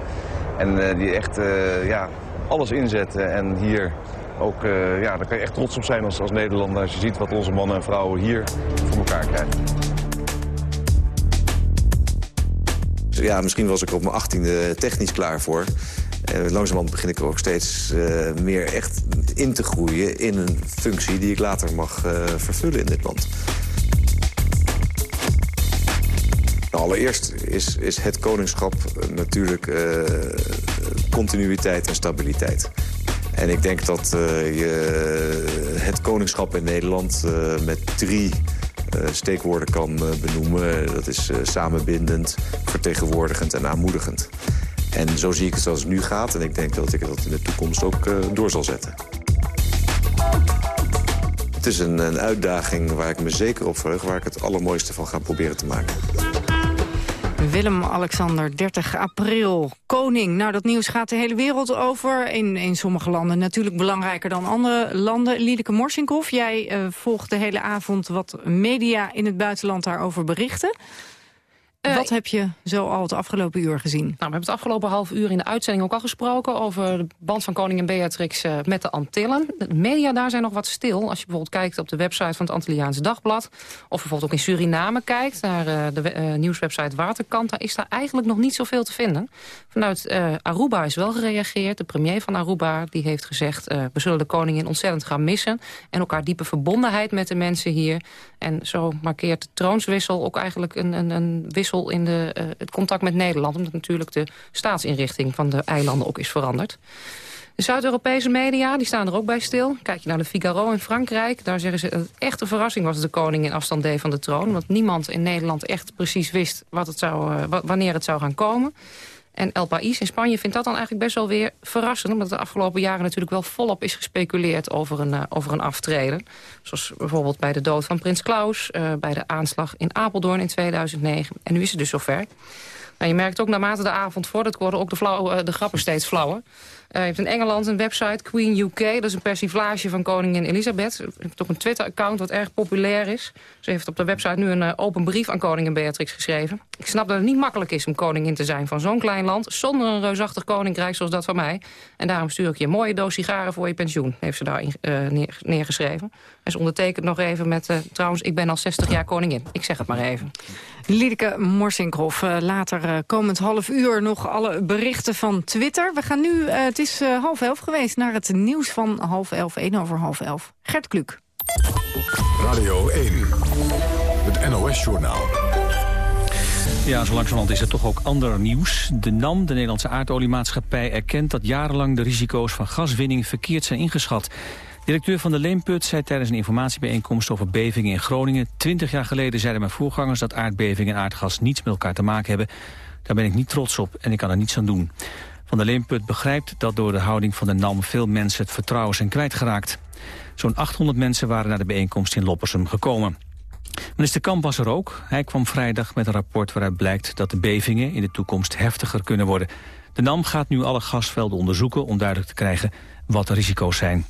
En die echt ja, alles inzetten en hier ook, uh, ja, daar kan je echt trots op zijn als, als Nederlander als je ziet wat onze mannen en vrouwen hier voor elkaar krijgen. Ja, misschien was ik op mijn achttiende technisch klaar voor. En langzamerhand begin ik er ook steeds uh, meer echt in te groeien in een functie die ik later mag uh, vervullen in dit land. Nou, allereerst is, is het koningschap natuurlijk uh, continuïteit en stabiliteit. En ik denk dat uh, je het koningschap in Nederland uh, met drie steekwoorden kan benoemen. Dat is samenbindend, vertegenwoordigend en aanmoedigend. En zo zie ik het zoals het nu gaat. En ik denk dat ik dat in de toekomst ook door zal zetten. Het is een, een uitdaging waar ik me zeker op verheug... waar ik het allermooiste van ga proberen te maken. Willem-Alexander, 30 april, koning. Nou, dat nieuws gaat de hele wereld over. In, in sommige landen natuurlijk belangrijker dan andere landen. Liedeke Morsinkhoff, jij uh, volgt de hele avond wat media in het buitenland daarover berichten. Wat heb je zo al het afgelopen uur gezien? Nou, we hebben het afgelopen half uur in de uitzending ook al gesproken... over de band van koningin Beatrix uh, met de Antillen. De media daar zijn nog wat stil. Als je bijvoorbeeld kijkt op de website van het Antilliaanse Dagblad... of bijvoorbeeld ook in Suriname kijkt, naar uh, de uh, nieuwswebsite Waterkant... daar is daar eigenlijk nog niet zoveel te vinden. Vanuit Aruba is wel gereageerd. De premier van Aruba die heeft gezegd... we zullen de koningin ontzettend gaan missen... en elkaar diepe verbondenheid met de mensen hier. En zo markeert de troonswissel ook eigenlijk een, een, een wissel in de, uh, het contact met Nederland. Omdat natuurlijk de staatsinrichting van de eilanden ook is veranderd. De Zuid-Europese media die staan er ook bij stil. Kijk je naar de Figaro in Frankrijk. Daar zeggen ze dat het echt een verrassing was dat de koning in afstand deed van de troon. Want niemand in Nederland echt precies wist wat het zou, uh, wanneer het zou gaan komen. En El País in Spanje vindt dat dan eigenlijk best wel weer verrassend... omdat de afgelopen jaren natuurlijk wel volop is gespeculeerd over een, uh, over een aftreden. Zoals bijvoorbeeld bij de dood van prins Klaus... Uh, bij de aanslag in Apeldoorn in 2009. En nu is het dus zover. Nou, je merkt ook naarmate de avond vordert worden ook de, uh, de grappen steeds flauwer. Uh, je hebt in Engeland een website, Queen UK. Dat is een persiflage van koningin Elisabeth. Ze heeft ook een Twitter-account wat erg populair is. Ze heeft op de website nu een uh, open brief aan koningin Beatrix geschreven. Ik snap dat het niet makkelijk is om koningin te zijn van zo'n klein land... zonder een reusachtig koninkrijk zoals dat van mij. En daarom stuur ik je een mooie doos sigaren voor je pensioen... heeft ze daar uh, neer, neergeschreven. En ze ondertekent nog even met... trouwens, ik ben al 60 jaar koningin. Ik zeg het maar even. Liedeke Morsinkhoff, later komend half uur nog alle berichten van Twitter. We gaan nu, het is half elf geweest, naar het nieuws van half elf, één over half elf. Gert Kluk. Radio 1, het NOS-journaal. Ja, zo langzamerhand is er toch ook ander nieuws. De NAM, de Nederlandse aardoliemaatschappij, erkent dat jarenlang de risico's van gaswinning verkeerd zijn ingeschat. Directeur van de Leemput zei tijdens een informatiebijeenkomst over bevingen in Groningen... twintig jaar geleden zeiden mijn voorgangers dat aardbevingen en aardgas niets met elkaar te maken hebben. Daar ben ik niet trots op en ik kan er niets aan doen. Van der Leemput begrijpt dat door de houding van de NAM veel mensen het vertrouwen zijn kwijtgeraakt. Zo'n 800 mensen waren naar de bijeenkomst in Loppersum gekomen. Minister Kamp was er ook. Hij kwam vrijdag met een rapport waaruit blijkt dat de bevingen in de toekomst heftiger kunnen worden. De NAM gaat nu alle gasvelden onderzoeken om duidelijk te krijgen wat de risico's zijn.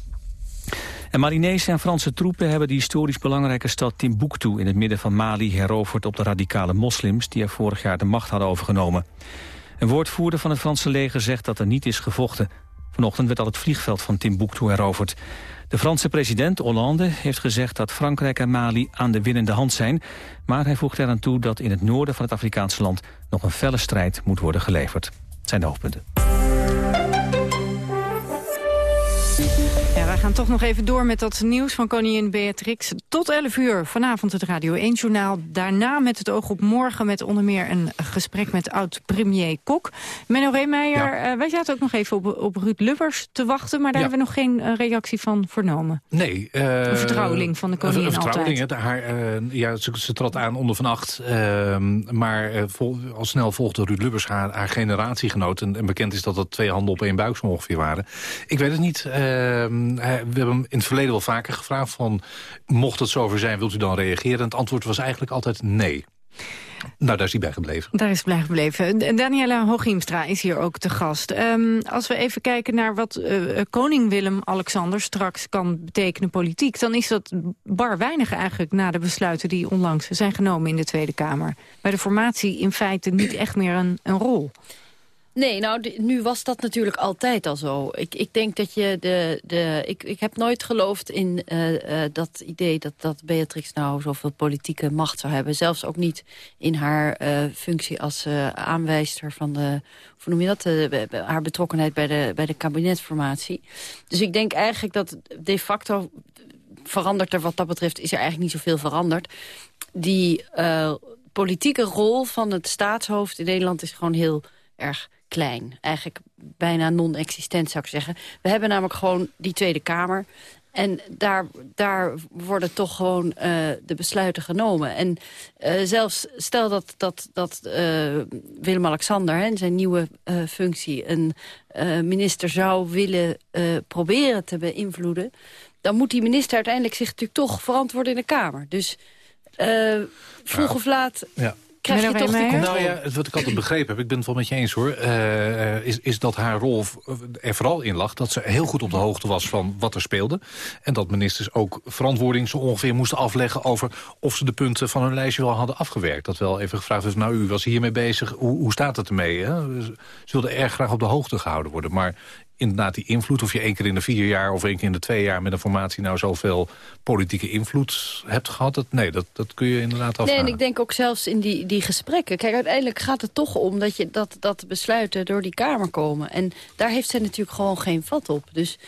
En Marinese en Franse troepen hebben de historisch belangrijke stad Timbuktu in het midden van Mali heroverd op de radicale moslims die er vorig jaar de macht hadden overgenomen. Een woordvoerder van het Franse leger zegt dat er niet is gevochten. Vanochtend werd al het vliegveld van Timbuktu heroverd. De Franse president Hollande heeft gezegd dat Frankrijk en Mali aan de winnende hand zijn. Maar hij voegt eraan toe dat in het noorden van het Afrikaanse land nog een felle strijd moet worden geleverd. Dat zijn de hoofdpunten. Ja, wij gaan toch nog even door met dat nieuws van koningin Beatrix. Tot 11 uur vanavond het Radio 1-journaal. Daarna met het oog op morgen met onder meer een gesprek met oud-premier Kok. Menno Reemeijer, ja. uh, wij zaten ook nog even op, op Ruud Lubbers te wachten... maar daar ja. hebben we nog geen uh, reactie van vernomen. Nee. Uh, een vertrouweling van de koningin een vertrouweling, altijd. Haar, ja, ze, ze trad aan onder van acht. Ehm, maar vol, al snel volgde Ruud Lubbers haar, haar generatiegenoot. En, en, bekend is dat dat twee handen op één buik zo ongeveer waren. Ik weet het niet. Ehm, we hebben hem in het verleden wel vaker gevraagd van... mocht het zover zijn, wilt u dan reageren? En het antwoord was eigenlijk altijd nee. Nou, daar is hij bij gebleven. Daar is hij bij gebleven. Daniela is hier ook te gast. Um, als we even kijken naar wat uh, koning Willem-Alexander straks kan betekenen politiek... dan is dat bar weinig eigenlijk na de besluiten die onlangs zijn genomen in de Tweede Kamer. Bij de formatie in feite niet echt meer een, een rol. Nee, nou, nu was dat natuurlijk altijd al zo. Ik, ik denk dat je de... de ik, ik heb nooit geloofd in uh, uh, dat idee dat, dat Beatrix nou zoveel politieke macht zou hebben. Zelfs ook niet in haar uh, functie als aanwijster van de... Hoe noem je dat? haar betrokkenheid bij de, bij de kabinetformatie. Dus ik denk eigenlijk dat de facto verandert er wat dat betreft... is er eigenlijk niet zoveel veranderd. Die politieke rol van het staatshoofd in Nederland is gewoon heel erg klein. Eigenlijk bijna non-existent, zou ik zeggen. We hebben namelijk gewoon die Tweede Kamer. En daar, daar worden toch gewoon uh, de besluiten genomen. En uh, zelfs stel dat, dat, dat uh, Willem-Alexander in zijn nieuwe functie... een minister zou willen proberen te beïnvloeden... dan moet die minister uiteindelijk zich natuurlijk toch verantwoorden in de Kamer. Dus vroeg of laat... Ja krijg je toch die Nou ja, wat ik altijd begrepen heb, ik ben het wel met je eens hoor... Uh, is, is dat haar rol er vooral in lag... dat ze heel goed op de hoogte was van wat er speelde. En dat ministers ook verantwoording zo ongeveer moesten afleggen... over of ze de punten van hun lijstje wel hadden afgewerkt. Dat wel even gevraagd is, nou u was hiermee bezig, hoe, hoe staat het ermee? Hè? Ze wilden erg graag op de hoogte gehouden worden. Maar inderdaad die invloed, of je één keer in de vier jaar... of één keer in de twee jaar met een formatie nou zoveel politieke invloed hebt gehad... Dat, nee, dat, dat kun je inderdaad afvragen. Nee, en ik denk ook zelfs in die, die gesprekken... Kijk, uiteindelijk gaat het toch om dat, je, dat, dat besluiten door die Kamer komen. En daar heeft zij natuurlijk gewoon geen vat op. Dus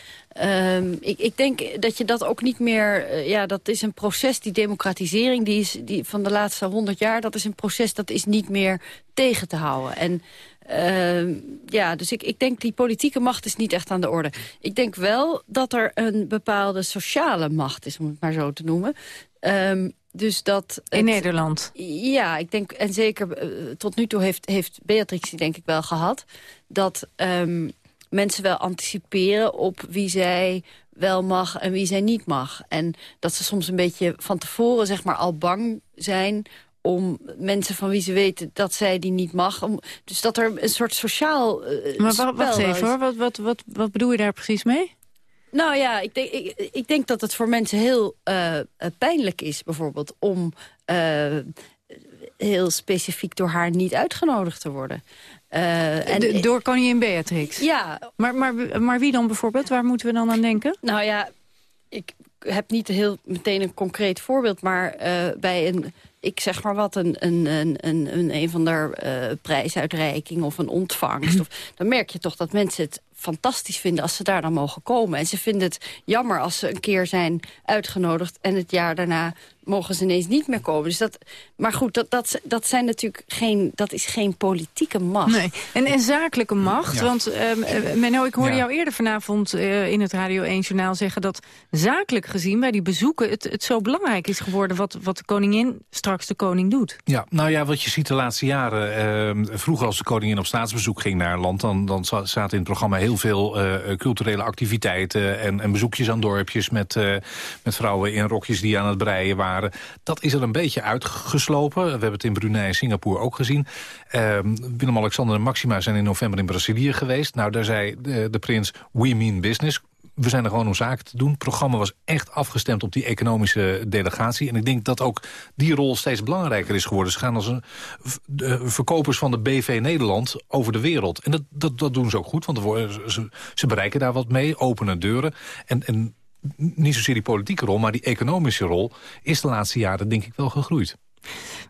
Um, ik, ik, denk dat je dat ook niet meer... Uh, ja, dat is een proces, die democratisering die is, die van de laatste honderd jaar... dat is een proces dat is niet meer tegen te houden. En uh, ja, dus ik, ik denk die politieke macht is niet echt aan de orde. Ik denk wel dat er een bepaalde sociale macht is, om het maar zo te noemen. Um, dus dat In Nederland? Ja, ik denk, en zeker uh, tot nu toe heeft, heeft Beatrix die denk ik wel gehad... dat um, mensen wel anticiperen op wie zij wel mag en wie zij niet mag. En dat ze soms een beetje van tevoren zeg maar, al bang zijn om mensen van wie ze weten dat zij die niet mag. Om, dus dat er een soort sociaal uh, Maar wacht, wacht even hoor, wat, wat, wat, wat bedoel je daar precies mee? Nou ja, ik denk, ik, ik denk dat het voor mensen heel uh, pijnlijk is bijvoorbeeld... om uh, heel specifiek door haar niet uitgenodigd te worden. Uh, en, de, door koningin Beatrix? Ja. Maar, maar, maar wie dan bijvoorbeeld? Waar moeten we dan aan denken? Nou ja, ik heb niet heel meteen een concreet voorbeeld... maar uh, bij een ik zeg maar wat, een, een, een, een, een van de uh, prijsuitreiking of een ontvangst. Of, dan merk je toch dat mensen het fantastisch vinden als ze daar dan mogen komen. En ze vinden het jammer als ze een keer zijn uitgenodigd... en het jaar daarna mogen ze ineens niet meer komen. Dus dat, maar goed, dat, dat, dat, zijn natuurlijk geen, dat is geen politieke macht. Nee. En, en zakelijke macht, want uh, Menno, ik hoorde jou eerder vanavond uh, in het Radio 1 Journaal zeggen... dat zakelijk gezien bij die bezoeken het, het zo belangrijk is geworden... Wat, wat de koningin straks de koning doet. Ja, nou ja, wat je ziet de laatste jaren... Uh, vroeger als de koningin op staatsbezoek ging naar een land... dan, dan zaten in het programma heel veel uh, culturele activiteiten... En, en bezoekjes aan dorpjes met, uh, met vrouwen in rokjes die aan het breien waren dat is er een beetje uitgeslopen. We hebben het in Brunei en Singapore ook gezien. Uh, Willem-Alexander en Maxima zijn in november in Brazilië geweest. Nou, daar zei de, de prins, we mean business we zijn er gewoon om zaken te doen. Het programma was echt afgestemd op die economische delegatie. En ik denk dat ook die rol steeds belangrijker is geworden. Ze gaan als een verkopers van de BV Nederland over de wereld. En dat, dat, dat doen ze ook goed, want ze, ze bereiken daar wat mee, openen deuren. En, en niet zozeer die politieke rol, maar die economische rol... is de laatste jaren denk ik wel gegroeid.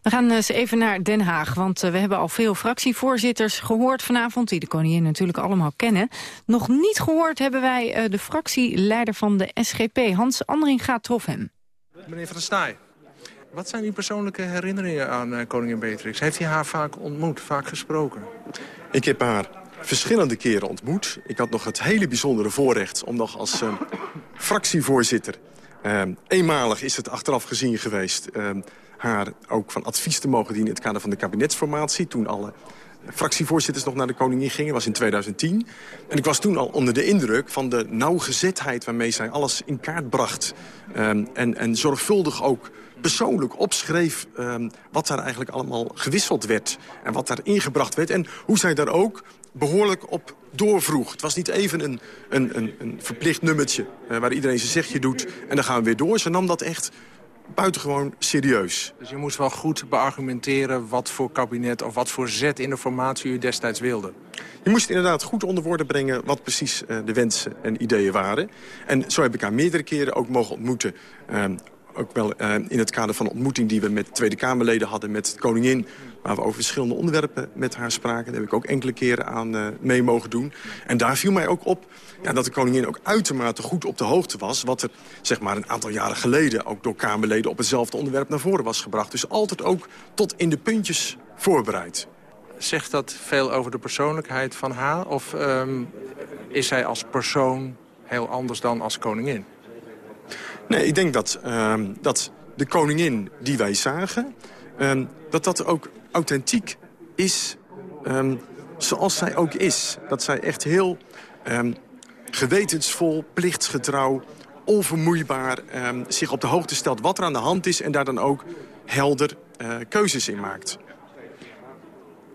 We gaan eens even naar Den Haag, want eh, we hebben al veel fractievoorzitters gehoord vanavond... die de koningin natuurlijk allemaal kennen. Nog niet gehoord hebben wij uh, de fractieleider van de SGP, Hans Andringa trof hem. Meneer Van der Staaij, wat zijn uw persoonlijke herinneringen aan koningin Beatrix? Heeft u haar vaak ontmoet, vaak gesproken? Ik heb haar verschillende keren ontmoet. Ik had nog het hele bijzondere voorrecht om nog als uh, fractievoorzitter... Uh, eenmalig is het achteraf gezien geweest... Uh, haar ook van advies te mogen dienen in het kader van de kabinetsformatie... toen alle fractievoorzitters nog naar de koningin gingen, was in 2010. En ik was toen al onder de indruk van de nauwgezetheid waarmee zij alles in kaart bracht. Um, en, en zorgvuldig ook persoonlijk opschreef wat daar eigenlijk allemaal gewisseld werd. En wat daar ingebracht werd. En hoe zij daar ook behoorlijk op doorvroeg. Het was niet even een, een, een, een verplicht nummertje uh, waar iedereen zijn zegje doet en dan gaan we weer door. Ze nam dat echt buitengewoon serieus. Dus je moest wel goed beargumenteren wat voor kabinet of wat voor zet in de formatie u destijds wilde? Je moest inderdaad goed onder woorden brengen wat precies uh, de wensen en ideeën waren. En zo heb ik haar meerdere keren ook mogen ontmoeten. Uh, ook wel uh, in het kader van een ontmoeting die we met Tweede Kamerleden hadden... met koningin, waar we over verschillende onderwerpen met haar spraken. Daar heb ik ook enkele keren aan uh, mee mogen doen. En daar viel mij ook op ja, dat de koningin ook uitermate goed op de hoogte was... wat er zeg maar, een aantal jaren geleden ook door Kamerleden... op hetzelfde onderwerp naar voren was gebracht. Dus altijd ook tot in de puntjes voorbereid. Zegt dat veel over de persoonlijkheid van haar? Of um, is zij als persoon heel anders dan als koningin? Nee, ik denk dat, uh, dat de koningin die wij zagen... Uh, dat dat ook authentiek is um, zoals zij ook is. Dat zij echt heel um, gewetensvol, plichtsgetrouw, onvermoeibaar... Um, zich op de hoogte stelt wat er aan de hand is... en daar dan ook helder uh, keuzes in maakt.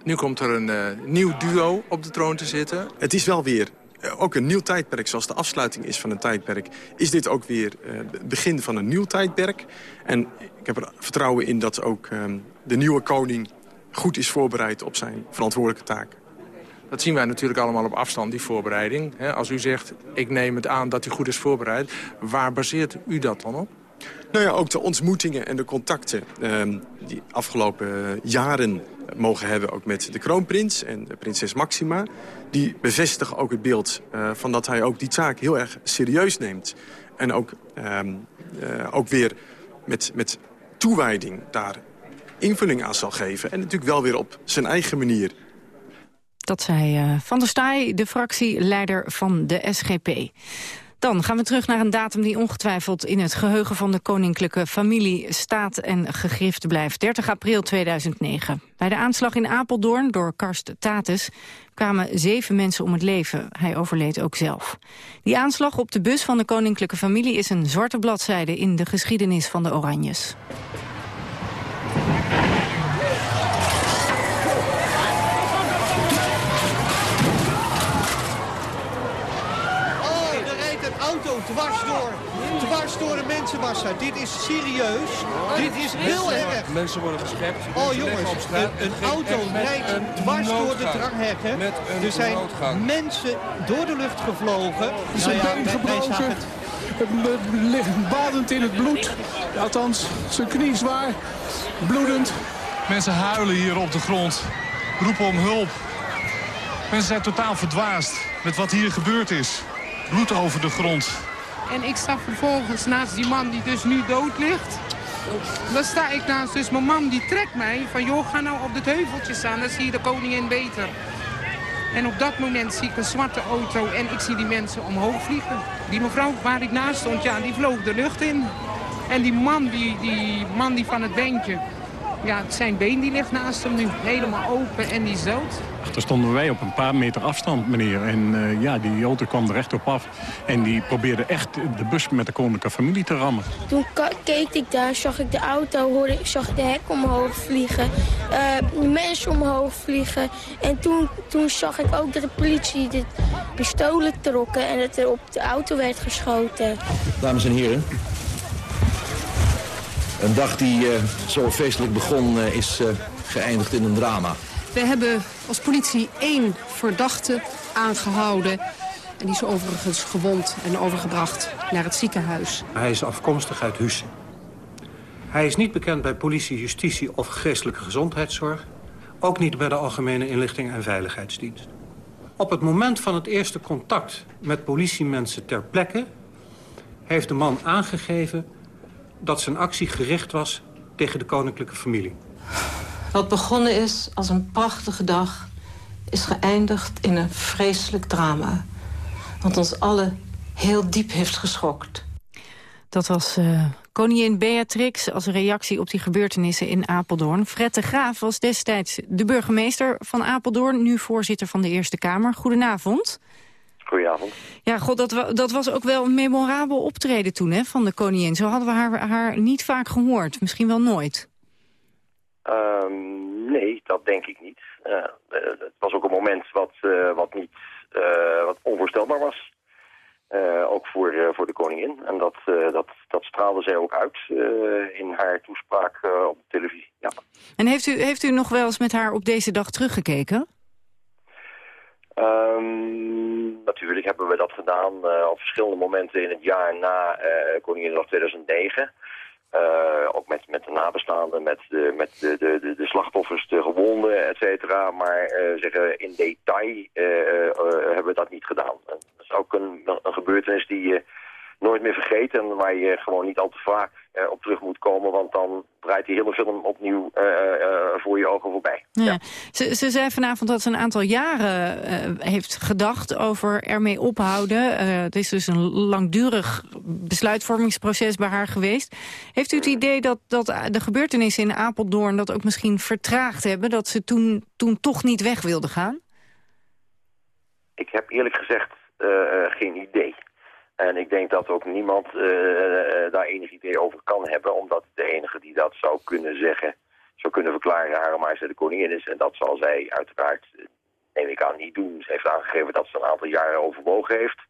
Nu komt er een uh, nieuw duo op de troon te zitten. Het is wel weer ook een nieuw tijdperk, zoals de afsluiting is van een tijdperk... is dit ook weer het begin van een nieuw tijdperk. En ik heb er vertrouwen in dat ook um, de nieuwe koning goed is voorbereid op zijn verantwoordelijke taak. Dat zien wij natuurlijk allemaal op afstand, die voorbereiding. Als u zegt, ik neem het aan dat u goed is voorbereid... waar baseert u dat dan op? Nou ja, ook de ontmoetingen en de contacten um, die afgelopen jaren mogen hebben... ook met de kroonprins en de prinses Maxima... die bevestigen ook het beeld uh, van dat hij ook die zaak heel erg serieus neemt. En ook, um, uh, ook weer met, met toewijding daar invulling aan zal geven. En natuurlijk wel weer op zijn eigen manier. Dat zei uh, Van der Staaij, de fractieleider van de SGP. Dan gaan we terug naar een datum die ongetwijfeld in het geheugen van de koninklijke familie staat en gegrift blijft. 30 april 2009. Bij de aanslag in Apeldoorn door Karst Tatus kwamen zeven mensen om het leven. Hij overleed ook zelf. Die aanslag op de bus van de koninklijke familie is een zwarte bladzijde in de geschiedenis van de Oranjes. Dwars door de mensenmassa. Dit is serieus. Dit is heel erg. Mensen worden geschept. Oh jongens, een, een auto rijdt dwars door de dranghekken. Er zijn mensen door de lucht gevlogen. Zijn nou ja, been gebroken. Ligt badend in het bloed. Althans, zijn knie zwaar. Bloedend. Mensen huilen hier op de grond. Roepen om hulp. Mensen zijn totaal verdwaasd met wat hier gebeurd is. Bloed over de grond. En ik sta vervolgens naast die man die dus nu dood ligt. Dan sta ik naast, dus mijn man die trekt mij van... joh, ga nou op het heuveltje staan, dan zie je de koningin beter. En op dat moment zie ik een zwarte auto en ik zie die mensen omhoog vliegen. Die mevrouw waar ik naast stond, ja, die vloog de lucht in. En die man, die, die man die van het bandje, ja, zijn been die ligt naast hem nu helemaal open en die is dood. Achter stonden wij op een paar meter afstand, meneer. En uh, ja, die auto kwam er echt op af. En die probeerde echt de bus met de koninklijke familie te rammen. Toen keek ik daar, zag ik de auto, hoorde, zag ik de hek omhoog vliegen. Uh, de mensen omhoog vliegen. En toen, toen zag ik ook dat de politie de pistolen trokken en dat er op de auto werd geschoten. Dames en heren, een dag die uh, zo feestelijk begon uh, is uh, geëindigd in een drama. We hebben als politie één verdachte aangehouden. En die is overigens gewond en overgebracht naar het ziekenhuis. Hij is afkomstig uit Hussen. Hij is niet bekend bij politie, justitie of geestelijke gezondheidszorg. Ook niet bij de Algemene Inlichting en Veiligheidsdienst. Op het moment van het eerste contact met politiemensen ter plekke... heeft de man aangegeven dat zijn actie gericht was tegen de koninklijke familie. Wat begonnen is als een prachtige dag... is geëindigd in een vreselijk drama. Wat ons allen heel diep heeft geschokt. Dat was uh, koningin Beatrix als reactie op die gebeurtenissen in Apeldoorn. Fred de Graaf was destijds de burgemeester van Apeldoorn... nu voorzitter van de Eerste Kamer. Goedenavond. Goedenavond. Ja, god, dat, dat was ook wel een memorabel optreden toen hè, van de koningin. Zo hadden we haar, haar niet vaak gehoord. Misschien wel nooit. Um, nee, dat denk ik niet. Uh, het was ook een moment wat, uh, wat, niet, uh, wat onvoorstelbaar was. ook voor, voor de koningin. En dat, dat, dat straalde zij ook uit in haar toespraak op de televisie. Ja. En heeft u, heeft u nog wel eens met haar op deze dag teruggekeken? Op verschillende momenten in het jaar na uh, Koninginnedag 2009. Uh, ook met, met de nabestaanden, met, de, met de, de, de, slachtoffers, de gewonden, et cetera. Maar zeggen, in detail hebben we dat niet gedaan. Dat is ook een, een gebeurtenis die je nooit meer vergeet en waar je gewoon niet al te vaak uh, op terug moet komen, want dan draait die hele film opnieuw uh, uh, voor je ogen voorbij. Ja. ja. Ze, ze zei vanavond dat ze een aantal jaren heeft gedacht over ermee ophouden. het is dus een langdurig besluitvormingsproces bij haar geweest. Heeft u het idee dat, dat de gebeurtenissen in Apeldoorn dat ook misschien vertraagd hebben, dat ze toen, toen toch niet weg wilde gaan? Ik heb eerlijk gezegd geen idee. En ik denk dat ook niemand uh, daar enig idee over kan hebben, omdat de enige die dat zou kunnen zeggen, zou kunnen verklaren Hare Majesteit de Koningin is. En dat zal zij uiteraard, neem ik aan, niet doen. Ze heeft aangegeven dat ze een aantal jaren overwogen heeft.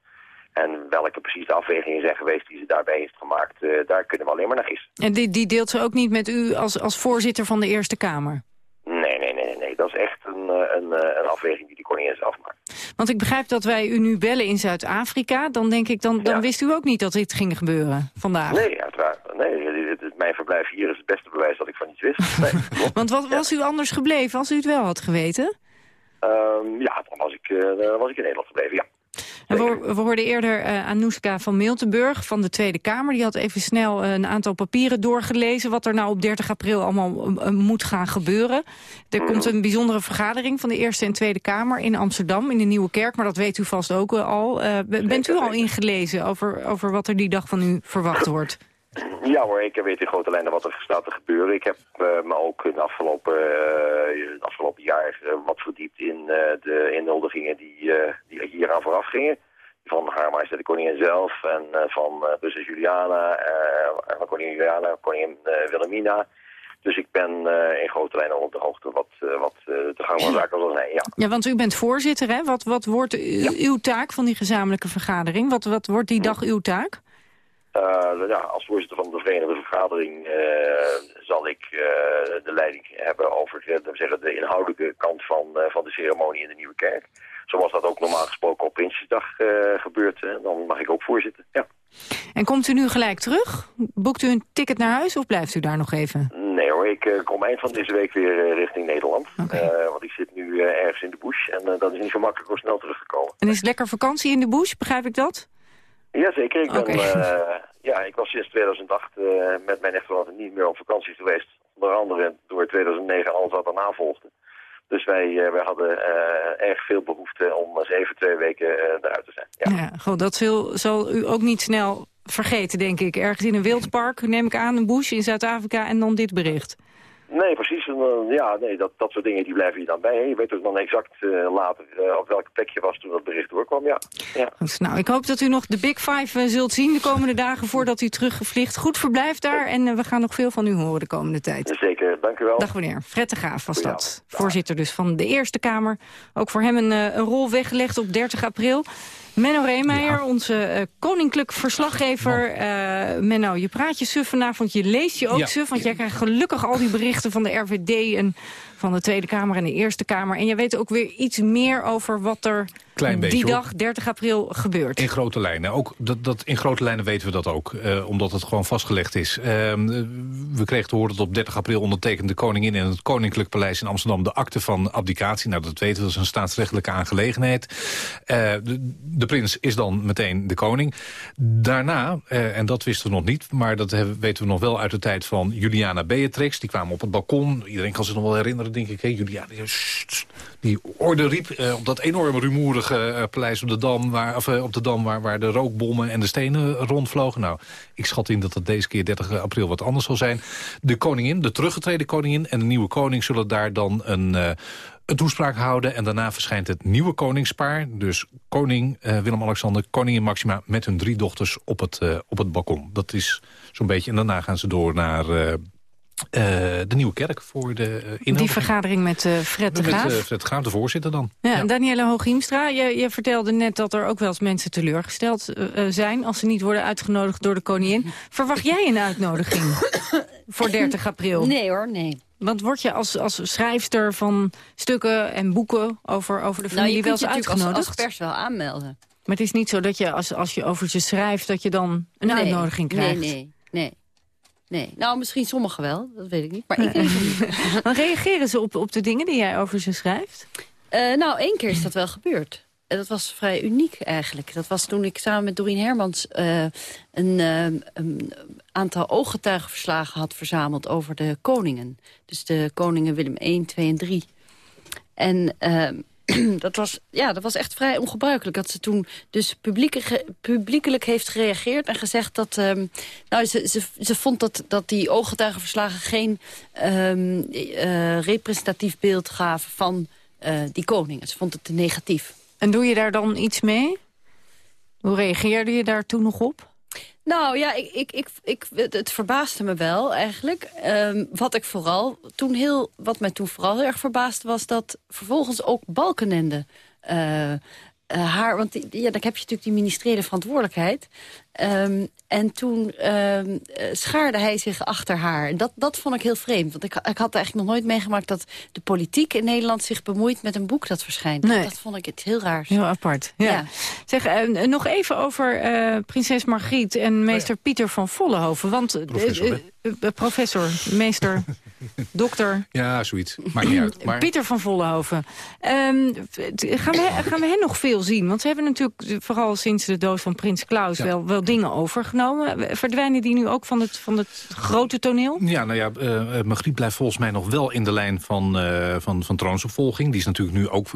En welke precies de afwegingen zijn geweest die ze daarbij heeft gemaakt, daar kunnen we alleen maar naar gissen. En die, die deelt ze ook niet met u als, als voorzitter van de Eerste Kamer? Nee, nee, nee, nee. Dat is echt een, een, een afweging die de koningin zelf maakt. Want ik begrijp dat wij u nu bellen in Zuid-Afrika. Dan denk ik, dan, dan wist u ook niet dat dit ging gebeuren vandaag. Nee, uiteraard. Nee, mijn verblijf hier is het beste bewijs dat ik van iets wist. Nee, [LAUGHS] Want wat was u anders gebleven als u het wel had geweten? Um, ja, dan was ik, uh, was ik in Nederland gebleven, ja. We, we hoorden eerder uh, Anoushka van Miltenburg van de Tweede Kamer. Die had even snel een aantal papieren doorgelezen... wat er nou op 30 april allemaal moet gaan gebeuren. Er mm. komt een bijzondere vergadering van de Eerste en Tweede Kamer... in Amsterdam, in de Nieuwe Kerk. Maar dat weet u vast ook al. bent u al ingelezen over, over wat er die dag van u verwacht wordt? Ja hoor, ik weet in grote lijnen wat er staat te gebeuren. Ik heb uh, me ook in afgelopen, uh, het afgelopen jaar uh, wat verdiept in de inhuldigingen die, die hieraan vooraf gingen. Van haar majesteit de koningin zelf en van prinses Juliana, van koningin Juliana, koningin Wilhelmina. Dus ik ben in grote lijnen op de hoogte wat, wat de gang van zaken zal zijn. Ja. ja, want u bent voorzitter, hè? Wat, wat wordt uw taak van die gezamenlijke vergadering? Wat, wat wordt die dag uw taak? Uh, ja, als voorzitter van de Verenigde Vergadering uh, zal ik uh, de leiding hebben over zeggen, de inhoudelijke kant van, van de ceremonie in de Nieuwe Kerk. Zoals dat ook normaal gesproken op Prinsjesdag gebeurt. dan mag ik ook voorzitten, ja. En komt u nu gelijk terug? Boekt u een ticket naar huis of blijft u daar nog even? Nee hoor, ik kom eind van deze week weer richting Nederland. Okay. want ik zit nu ergens in de bush en dat is niet zo makkelijk om snel terug te komen. En is het lekker vakantie in de bush, begrijp ik dat? Jazeker, ik, ben, uh, ja, ik was sinds 2008 uh, met mijn echtgenote niet meer op vakantie geweest. Onder andere door 2009 alles wat daarna volgde. Dus wij, uh, wij hadden erg veel behoefte om eens even twee weken eruit te zijn. Ja, ja goed, dat zal, zal u ook niet snel vergeten, denk ik. Ergens in een wildpark, neem ik aan, een bush in Zuid-Afrika en dan dit bericht. Nee, precies. En, uh, ja, nee, dat, dat soort dingen die blijven je dan bij. Je weet dus dan exact uh, later uh, op welke plek je was toen dat bericht doorkwam, ja. ja. Goed, nou, ik hoop dat u nog de Big Five zult zien de komende dagen voordat u teruggevliegt. Goed verblijf daar en we gaan nog veel van u horen de komende tijd. Zeker, dank u wel. Dag meneer. Fred de Graaf was dat. Voorzitter dus van de Eerste Kamer. Ook voor hem een, een rol weggelegd op 30 april. Menno Reemeijer, onze uh, koninklijk verslaggever. Uh, Menno, je praat je suf vanavond, je leest je ook ja. suf... want jij krijgt gelukkig al die berichten van de RVD... en van de Tweede Kamer en de Eerste Kamer. En je weet ook weer iets meer over wat er Klein beetje, die dag, 30 april, gebeurt. In grote lijnen. Ook dat, dat, in grote lijnen weten we dat ook, uh, omdat het gewoon vastgelegd is. Uh, we kregen te horen dat op 30 april ondertekende de koningin... in het Koninklijk Paleis in Amsterdam de akte van abdicatie. Nou, dat weten we, dat is een staatsrechtelijke aangelegenheid. Uh, de, de, prins is dan meteen de koning. Daarna, en dat wisten we nog niet... maar dat hebben, weten we nog wel uit de tijd van Juliana Beatrix. Die kwamen op het balkon. Iedereen kan zich nog wel herinneren, denk ik. Hè? Juliana, die, orde riep op dat enorme rumoerige uh, paleis op de Dam, waar, of, uh, op de Dam waar, waar de rookbommen en de stenen rondvlogen. Nou, ik schat in dat dat deze keer 30 april wat anders zal zijn. De koningin, de teruggetreden koningin en de nieuwe koning zullen daar dan een, een toespraak houden. En daarna verschijnt het nieuwe koningspaar. Dus koning Willem-Alexander, koningin Maxima met hun drie dochters op het, op het balkon. Dat is zo'n beetje. En daarna gaan ze door naar de Nieuwe Kerk voor de uh, Die vergadering met uh, Fred de Graaf? Met Fred de Graaf, de voorzitter dan. Ja, ja. Danielle Hooghiemstra, je, je, vertelde net dat er ook wel eens mensen teleurgesteld zijn... als ze niet worden uitgenodigd door de koningin. Verwacht [LAUGHS] jij een uitnodiging voor 30 april? Nee hoor, nee. Want word je als, als schrijfster van stukken en boeken over, over de familie nou, wel eens uitgenodigd? Als, als pers wel aanmelden. Maar het is niet zo dat je als, als je over ze schrijft... dat je dan een nee, uitnodiging krijgt? Nee, nee, nee. Nee, nou misschien sommigen wel, dat weet ik niet. Maar ik [LAUGHS] niet. reageren ze op, op de dingen die jij over ze schrijft? Uh, nou, één keer is dat wel gebeurd. En dat was vrij uniek eigenlijk. Dat was toen ik samen met Doreen Hermans uh, een, uh, een, aantal ooggetuigenverslagen had verzameld over de koningen. Dus de koningen Willem 1, 2 en 3. En ehm, [CLEARS THROAT] dat, was, ja, dat was echt vrij ongebruikelijk. Dat ze toen dus publiekelijk heeft gereageerd en gezegd dat... Um, nou, ze, ze, ze vond dat, dat die ooggetuigenverslagen geen um, uh, representatief beeld gaven van uh, die koningen. Ze vond het te negatief. En doe je daar dan iets mee? Hoe reageerde je daar toen nog op? Nou ja, ik, ik, ik, ik, het, verbaasde me wel eigenlijk. Ehm, wat, ik vooral toen heel, wat mij toen vooral heel erg verbaasde was... dat vervolgens ook Balkenende uh, haar... want ja, dan heb je natuurlijk die ministeriële verantwoordelijkheid. Um, en toen uh, schaarde hij zich achter haar. Dat, dat vond ik heel vreemd. Want ik, ik had eigenlijk nog nooit meegemaakt... dat de politiek in Nederland zich bemoeit met een boek dat verschijnt. Nee. Dat vond ik het heel raar. Heel apart, ja. Zeg, uh, nog even over uh, prinses Margriet en meester oh ja. Pieter van Vollenhoven. Want professor, professor meester, [LAUGHS] dokter... Ja, zoiets. Maakt niet uit. Maar... Pieter van Vollenhoven. Um, gaan, we, gaan we hen nog veel zien? Want ze hebben natuurlijk vooral sinds de dood van prins Klaus... Ja. wel, wel dingen overgenomen. Verdwijnen die nu ook van het, van het grote toneel? Ja, nou ja, uh, Margriet blijft volgens mij nog wel in de lijn van, uh, van, van troonsopvolging. Die is natuurlijk nu ook,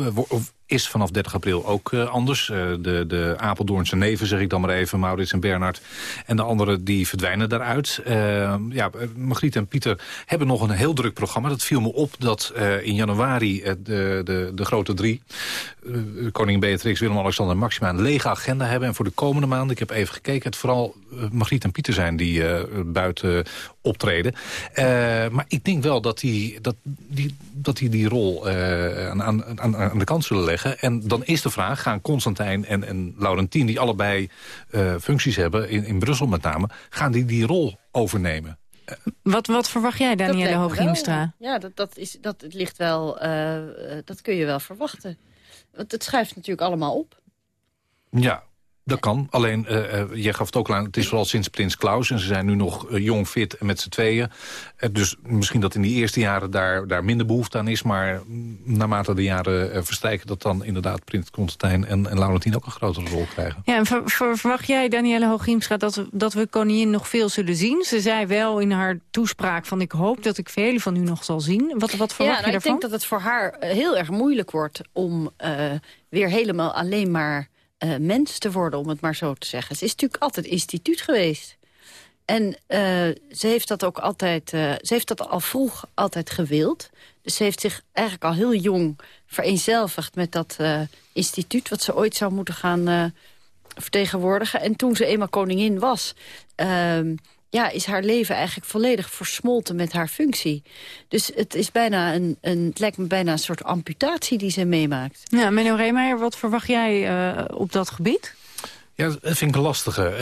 is vanaf 30 april ook uh, anders. Uh, de, de Apeldoornse neven, zeg ik dan maar even, Maurits en Bernard. En de anderen die verdwijnen daaruit. Uh, ja, Margriet en Pieter hebben nog een heel druk programma. Dat viel me op dat in januari de, de, de grote drie... koningin Beatrix, Willem-Alexander en Maxima... een lege agenda hebben. En voor de komende maanden, ik heb even gekeken... het vooral Margriet en Pieter zijn die buiten optreden. maar ik denk wel dat die, dat die, dat die, die rol aan, aan, aan de kant zullen leggen en dan is de vraag, gaan Constantijn en, en Laurentien... die allebei uh, functies hebben, in, in Brussel met name... gaan die die rol overnemen? Wat, wat verwacht jij, Danielle Hooghiemstra? Ja, dat, dat, is, dat het ligt wel, uh, dat kun je wel verwachten. Want het schuift natuurlijk allemaal op. Ja, dat kan. Alleen, uh, uh, jij gaf het ook aan, het is vooral sinds Prins Klaus... en ze zijn nu nog uh, jong, fit en met z'n tweeën. dus misschien dat in die eerste jaren daar, daar minder behoefte aan is... maar naarmate de jaren verstrijken... dat dan inderdaad Prins Constantijn en, en Laurentien ook een grotere rol krijgen. Ja, en ver, ver, verwacht jij, Danielle Hooghiemstra, dat we, dat we koningin nog veel zullen zien? Ze zei wel in haar toespraak van... ik hoop dat ik vele van u nog zal zien. Wat, wat verwacht ja, nou, je daarvan? Ik denk dat het voor haar heel erg moeilijk wordt... om weer helemaal alleen maar uh, mens te worden, om het maar zo te zeggen. Ze is natuurlijk altijd instituut geweest. En uh, ze heeft dat ook altijd, uh, ze heeft dat al vroeg altijd gewild. Dus ze heeft zich eigenlijk al heel jong vereenzelvigd met dat instituut... wat ze ooit zou moeten gaan vertegenwoordigen. En toen ze eenmaal koningin was... Ja, is haar leven eigenlijk volledig versmolten met haar functie. Dus het, is bijna een, een, het lijkt me bijna een soort amputatie die ze meemaakt. Ja, Menno Reemeyer, wat verwacht jij uh, op dat gebied? Ja, dat vind ik een lastige.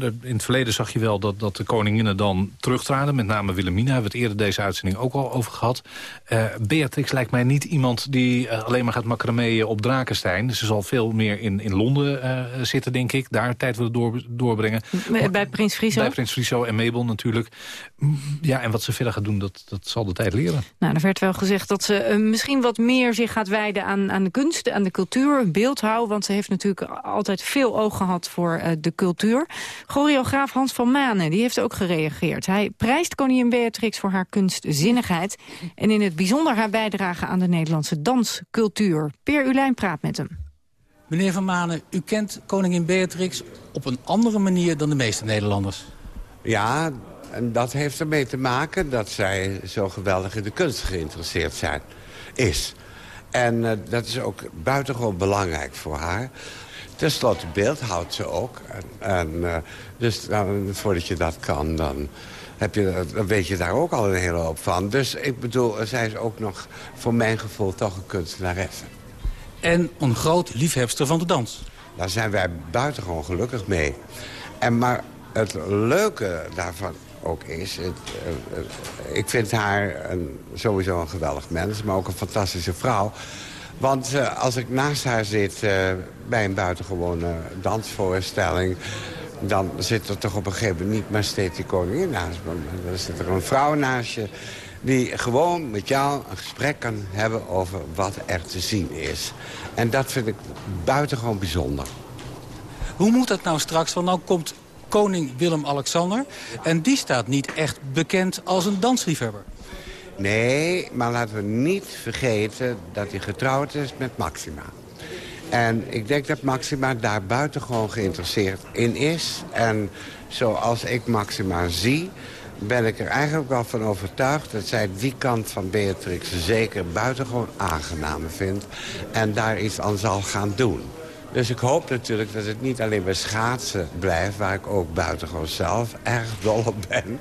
Uh, in het verleden zag je wel dat, dat de koninginnen dan terugtraden. Met name Wilhelmina, hebben we het eerder deze uitzending ook al over gehad. Uh, Beatrix lijkt mij niet iemand die alleen maar gaat macrameeën op Drakenstein. Ze zal veel meer in, in Londen zitten, denk ik. Daar tijd willen door, doorbrengen. Bij Prins Friso? Bij Prins Friso en Mabel natuurlijk. Ja, en wat ze verder gaat doen, dat, dat zal de tijd leren. Nou, er werd wel gezegd dat ze misschien wat meer zich gaat wijden aan, aan de kunst, aan de cultuur, beeldhouw. Want ze heeft natuurlijk altijd veel oog gehad voor uh, de cultuur. Choreograaf Hans van Manen die heeft ook gereageerd. Hij prijst koningin Beatrix voor haar kunstzinnigheid... en in het bijzonder haar bijdrage aan de Nederlandse danscultuur. Peer Ulijn praat met hem. Meneer Van Manen, u kent koningin Beatrix op een andere manier dan de meeste Nederlanders. Ja, en dat heeft ermee te maken dat zij zo geweldig in de kunst geïnteresseerd zijn, is. En uh, dat is ook buitengewoon belangrijk voor haar. Ten slotte beeld houdt ze ook. En, en uh, dus dan, voordat je dat kan, dan, heb je, dan weet je daar ook al een hele hoop van. Dus ik bedoel, zij is ook nog voor mijn gevoel toch een kunstenaresse. En een groot liefhebster van de dans. Daar zijn wij buitengewoon gelukkig mee. En maar het leuke daarvan ook is... Het, uh, ik vind haar een, sowieso een geweldig mens, maar ook een fantastische vrouw... Want uh, als ik naast haar zit uh, bij een buitengewone dansvoorstelling... dan zit er toch op een gegeven moment niet maar steeds die koningin naast me. Dan zit er een vrouw naast je die gewoon met jou een gesprek kan hebben over wat er te zien is. En dat vind ik buitengewoon bijzonder. Hoe moet dat nou straks? Want nou komt koning Willem-Alexander... en die staat niet echt bekend als een dansliefhebber. Nee, maar laten we niet vergeten dat hij getrouwd is met Maxima. En ik denk dat Maxima daar buitengewoon geïnteresseerd in is. En zoals ik Maxima zie, ben ik er eigenlijk wel van overtuigd... dat zij die kant van Beatrix zeker buitengewoon aangenaam vindt... en daar iets aan zal gaan doen. Dus ik hoop natuurlijk dat het niet alleen bij schaatsen blijft... waar ik ook buitengewoon zelf erg dol op ben.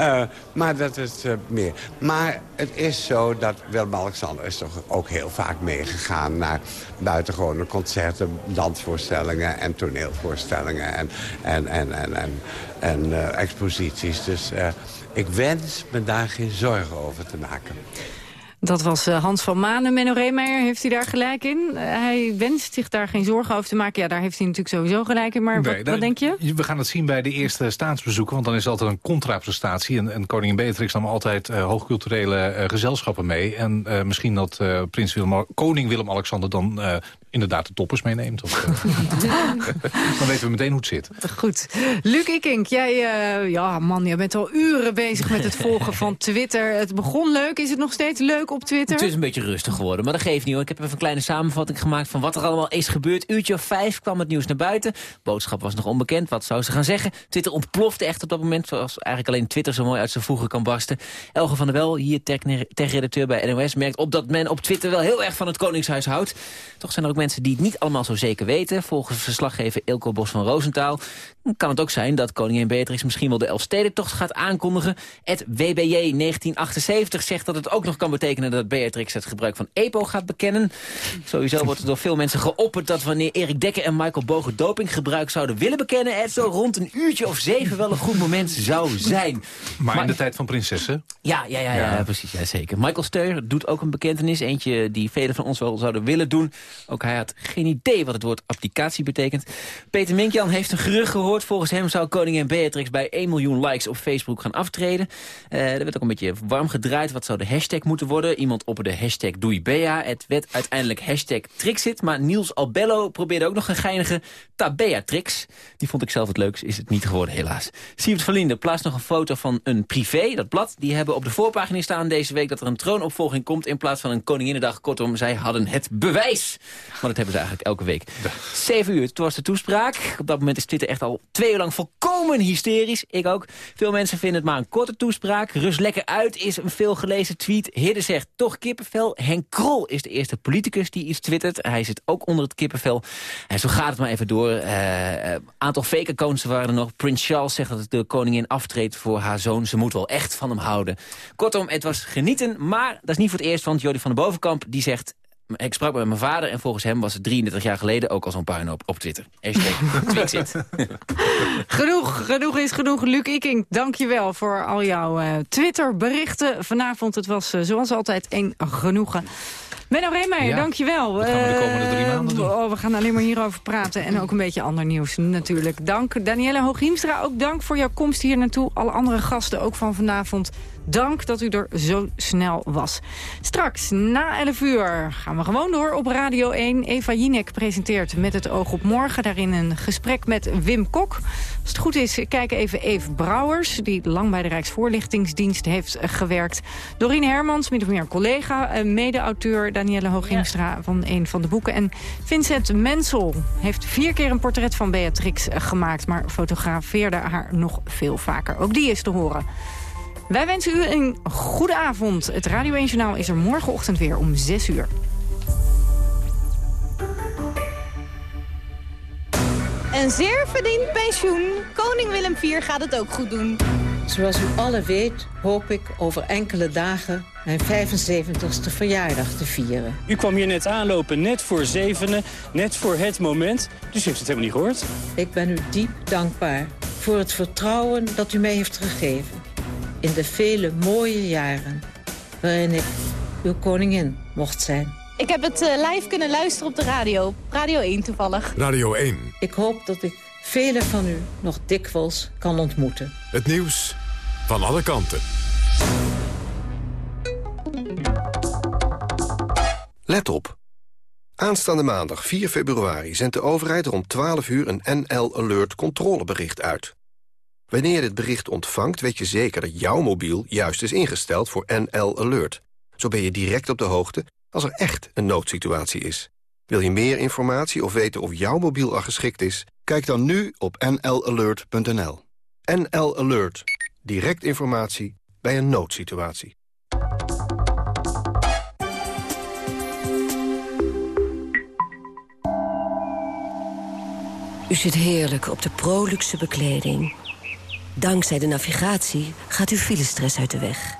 Uh, maar dat het uh, meer... Maar het is zo dat Willem-Alexander is toch ook heel vaak meegegaan... naar buitengewone concerten, dansvoorstellingen en toneelvoorstellingen... en, en, en, en, en, en uh, exposities. Dus ik wens me daar geen zorgen over te maken. Dat was uh, Hans van Manen. Menno Reemeijer, heeft hij daar gelijk in? Uh, hij wenst zich daar geen zorgen over te maken. Ja, daar heeft hij natuurlijk sowieso gelijk in. Maar nee, wat, wat, denk je? We gaan het zien bij de eerste staatsbezoeken. Want dan is het altijd een contraprestatie. En, en koningin Beatrix nam altijd uh, hoogculturele gezelschappen mee. En misschien dat prins Willem, koning Willem-Alexander dan inderdaad de toppers meeneemt. Of, [LAUGHS] dan weten we meteen hoe het zit. Goed. Luc Ikink, jij, ja man, jij bent al uren bezig met het volgen van [LAUGHS] Twitter. Het begon leuk. Is het nog steeds leuk? op Twitter? Het is een beetje rustig geworden, maar dat geeft niet hoor. Ik heb even een kleine samenvatting gemaakt van wat er allemaal is gebeurd. Uurtje of vijf kwam het nieuws naar buiten. Boodschap was nog onbekend, wat zou ze gaan zeggen? Twitter ontplofte echt op dat moment, zoals eigenlijk alleen Twitter zo mooi uit zijn voegen kan barsten. Elge van der Wel, hier tech-redacteur bij NOS, merkt op dat men op Twitter wel heel erg van het Koningshuis houdt. Toch zijn er ook mensen die het niet allemaal zo zeker weten. Volgens verslaggever Ilko Bos van Roosentaal kan het ook zijn dat koningin Beatrix misschien wel de Elfstedentocht gaat aankondigen. Het WBJ 1978 zegt dat het ook nog kan betekenen dat Beatrix het gebruik van EPO gaat bekennen. Sowieso wordt er door veel mensen geopperd dat wanneer Erik Dekker en Michael Bogen dopinggebruik zouden willen bekennen, het zo rond een uurtje of zeven wel een goed moment zou zijn. Maar, in de tijd van prinsessen? Ja, ja, ja, ja, precies, ja, zeker. Michael Steur doet ook een bekentenis, eentje die velen van ons wel zouden willen doen. Ook hij had geen idee wat het woord applicatie betekent. Peter Minkjan heeft een gerucht gehoord. Volgens hem zou koningin Beatrix bij 1 miljoen likes op Facebook gaan aftreden. Uh, er werd ook een beetje warm gedraaid. Wat zou de hashtag moeten worden? Iemand op de hashtag doeibea. Het werd uiteindelijk hashtag Trixit. Maar Niels Albello probeerde ook nog een geinige Tabea-trix. Die vond ik zelf het leukst, is het niet geworden helaas. Sievert van Linden plaatst nog een foto van een privé, dat blad. Die hebben op de voorpagina staan deze week dat er een troonopvolging komt... in plaats van een Koninginnedag. Kortom, zij hadden het bewijs. Maar dat hebben ze eigenlijk elke week. Zeven uur, toen was de toespraak. Op dat moment is Twitter echt al twee uur lang volkomen hysterisch. Ik ook. Veel mensen vinden het maar een korte toespraak. Rust lekker uit is een veel gelezen tweet. Hidde zegt toch kippenvel. Henk Krol is de eerste politicus die iets twittert. Hij zit ook onder het kippenvel. En zo gaat het maar even door. Een uh, aantal fake accounts waren er nog. Prince Charles zegt dat de koningin aftreedt voor haar zoon. Ze moet wel echt van hem houden. Kortom, het was genieten. Maar dat is niet voor het eerst, want Jordi van de Bovenkamp die zegt... Ik sprak met mijn vader en volgens hem was het 33 jaar geleden ook al zo'n puinhoop op Twitter. Hashtag [LAUGHS] [LAUGHS] genoeg, genoeg is genoeg. Luc Iking, dank je wel voor al jouw uh, Twitter-berichten vanavond. Het was uh, zoals altijd een genoegen. Menno Reemeijer, ja, dankjewel. Dat gaan we de komende drie maanden doen. Oh, we gaan alleen maar hierover praten en ook een beetje ander nieuws natuurlijk. Dank Danielle Hooghiemstra, ook dank voor jouw komst hier naartoe. Alle andere gasten ook van vanavond. Dank dat u er zo snel was. Straks, na 11 uur, gaan we gewoon door op Radio 1. Eva Jinek presenteert Met het oog op morgen. Daarin een gesprek met Wim Kok. Als het goed is, kijk even Eve Brouwers... die lang bij de Rijksvoorlichtingsdienst heeft gewerkt. Doreen Hermans, min of meer collega, mede-auteur... Danielle Hooghiemstra van een van de boeken. En Vincent Mensel heeft vier keer een portret van Beatrix gemaakt... maar fotografeerde haar nog veel vaker. Ook die is te horen. Wij wensen u een goede avond. Het Radio 1 Journaal is er morgenochtend weer om 6 uur. Een zeer verdiend pensioen. Koning Willem IV gaat het ook goed doen. Zoals u alle weet, hoop ik over enkele dagen mijn 75ste verjaardag te vieren. U kwam hier net aanlopen, net voor zevenen, net voor het moment. Dus u heeft het helemaal niet gehoord. Ik ben u diep dankbaar voor het vertrouwen dat u mij heeft gegeven in de vele mooie jaren waarin ik uw koningin mocht zijn. Ik heb het uh, live kunnen luisteren op de radio. Radio 1 toevallig. Radio 1. Ik hoop dat ik vele van u nog dikwijls kan ontmoeten. Het nieuws van alle kanten. Let op. Aanstaande maandag 4 februari zendt de overheid rond 12 uur een NL Alert controlebericht uit. Wanneer je dit bericht ontvangt, weet je zeker dat jouw mobiel juist is ingesteld voor NL Alert. Zo ben je direct op de hoogte als er echt een noodsituatie is. Wil je meer informatie of weten of jouw mobiel al geschikt is? Kijk dan nu op nlalert.nl. NL Alert. Direct informatie bij een noodsituatie. U zit heerlijk op de proluxe bekleding. Dankzij de navigatie gaat uw filestress uit de weg.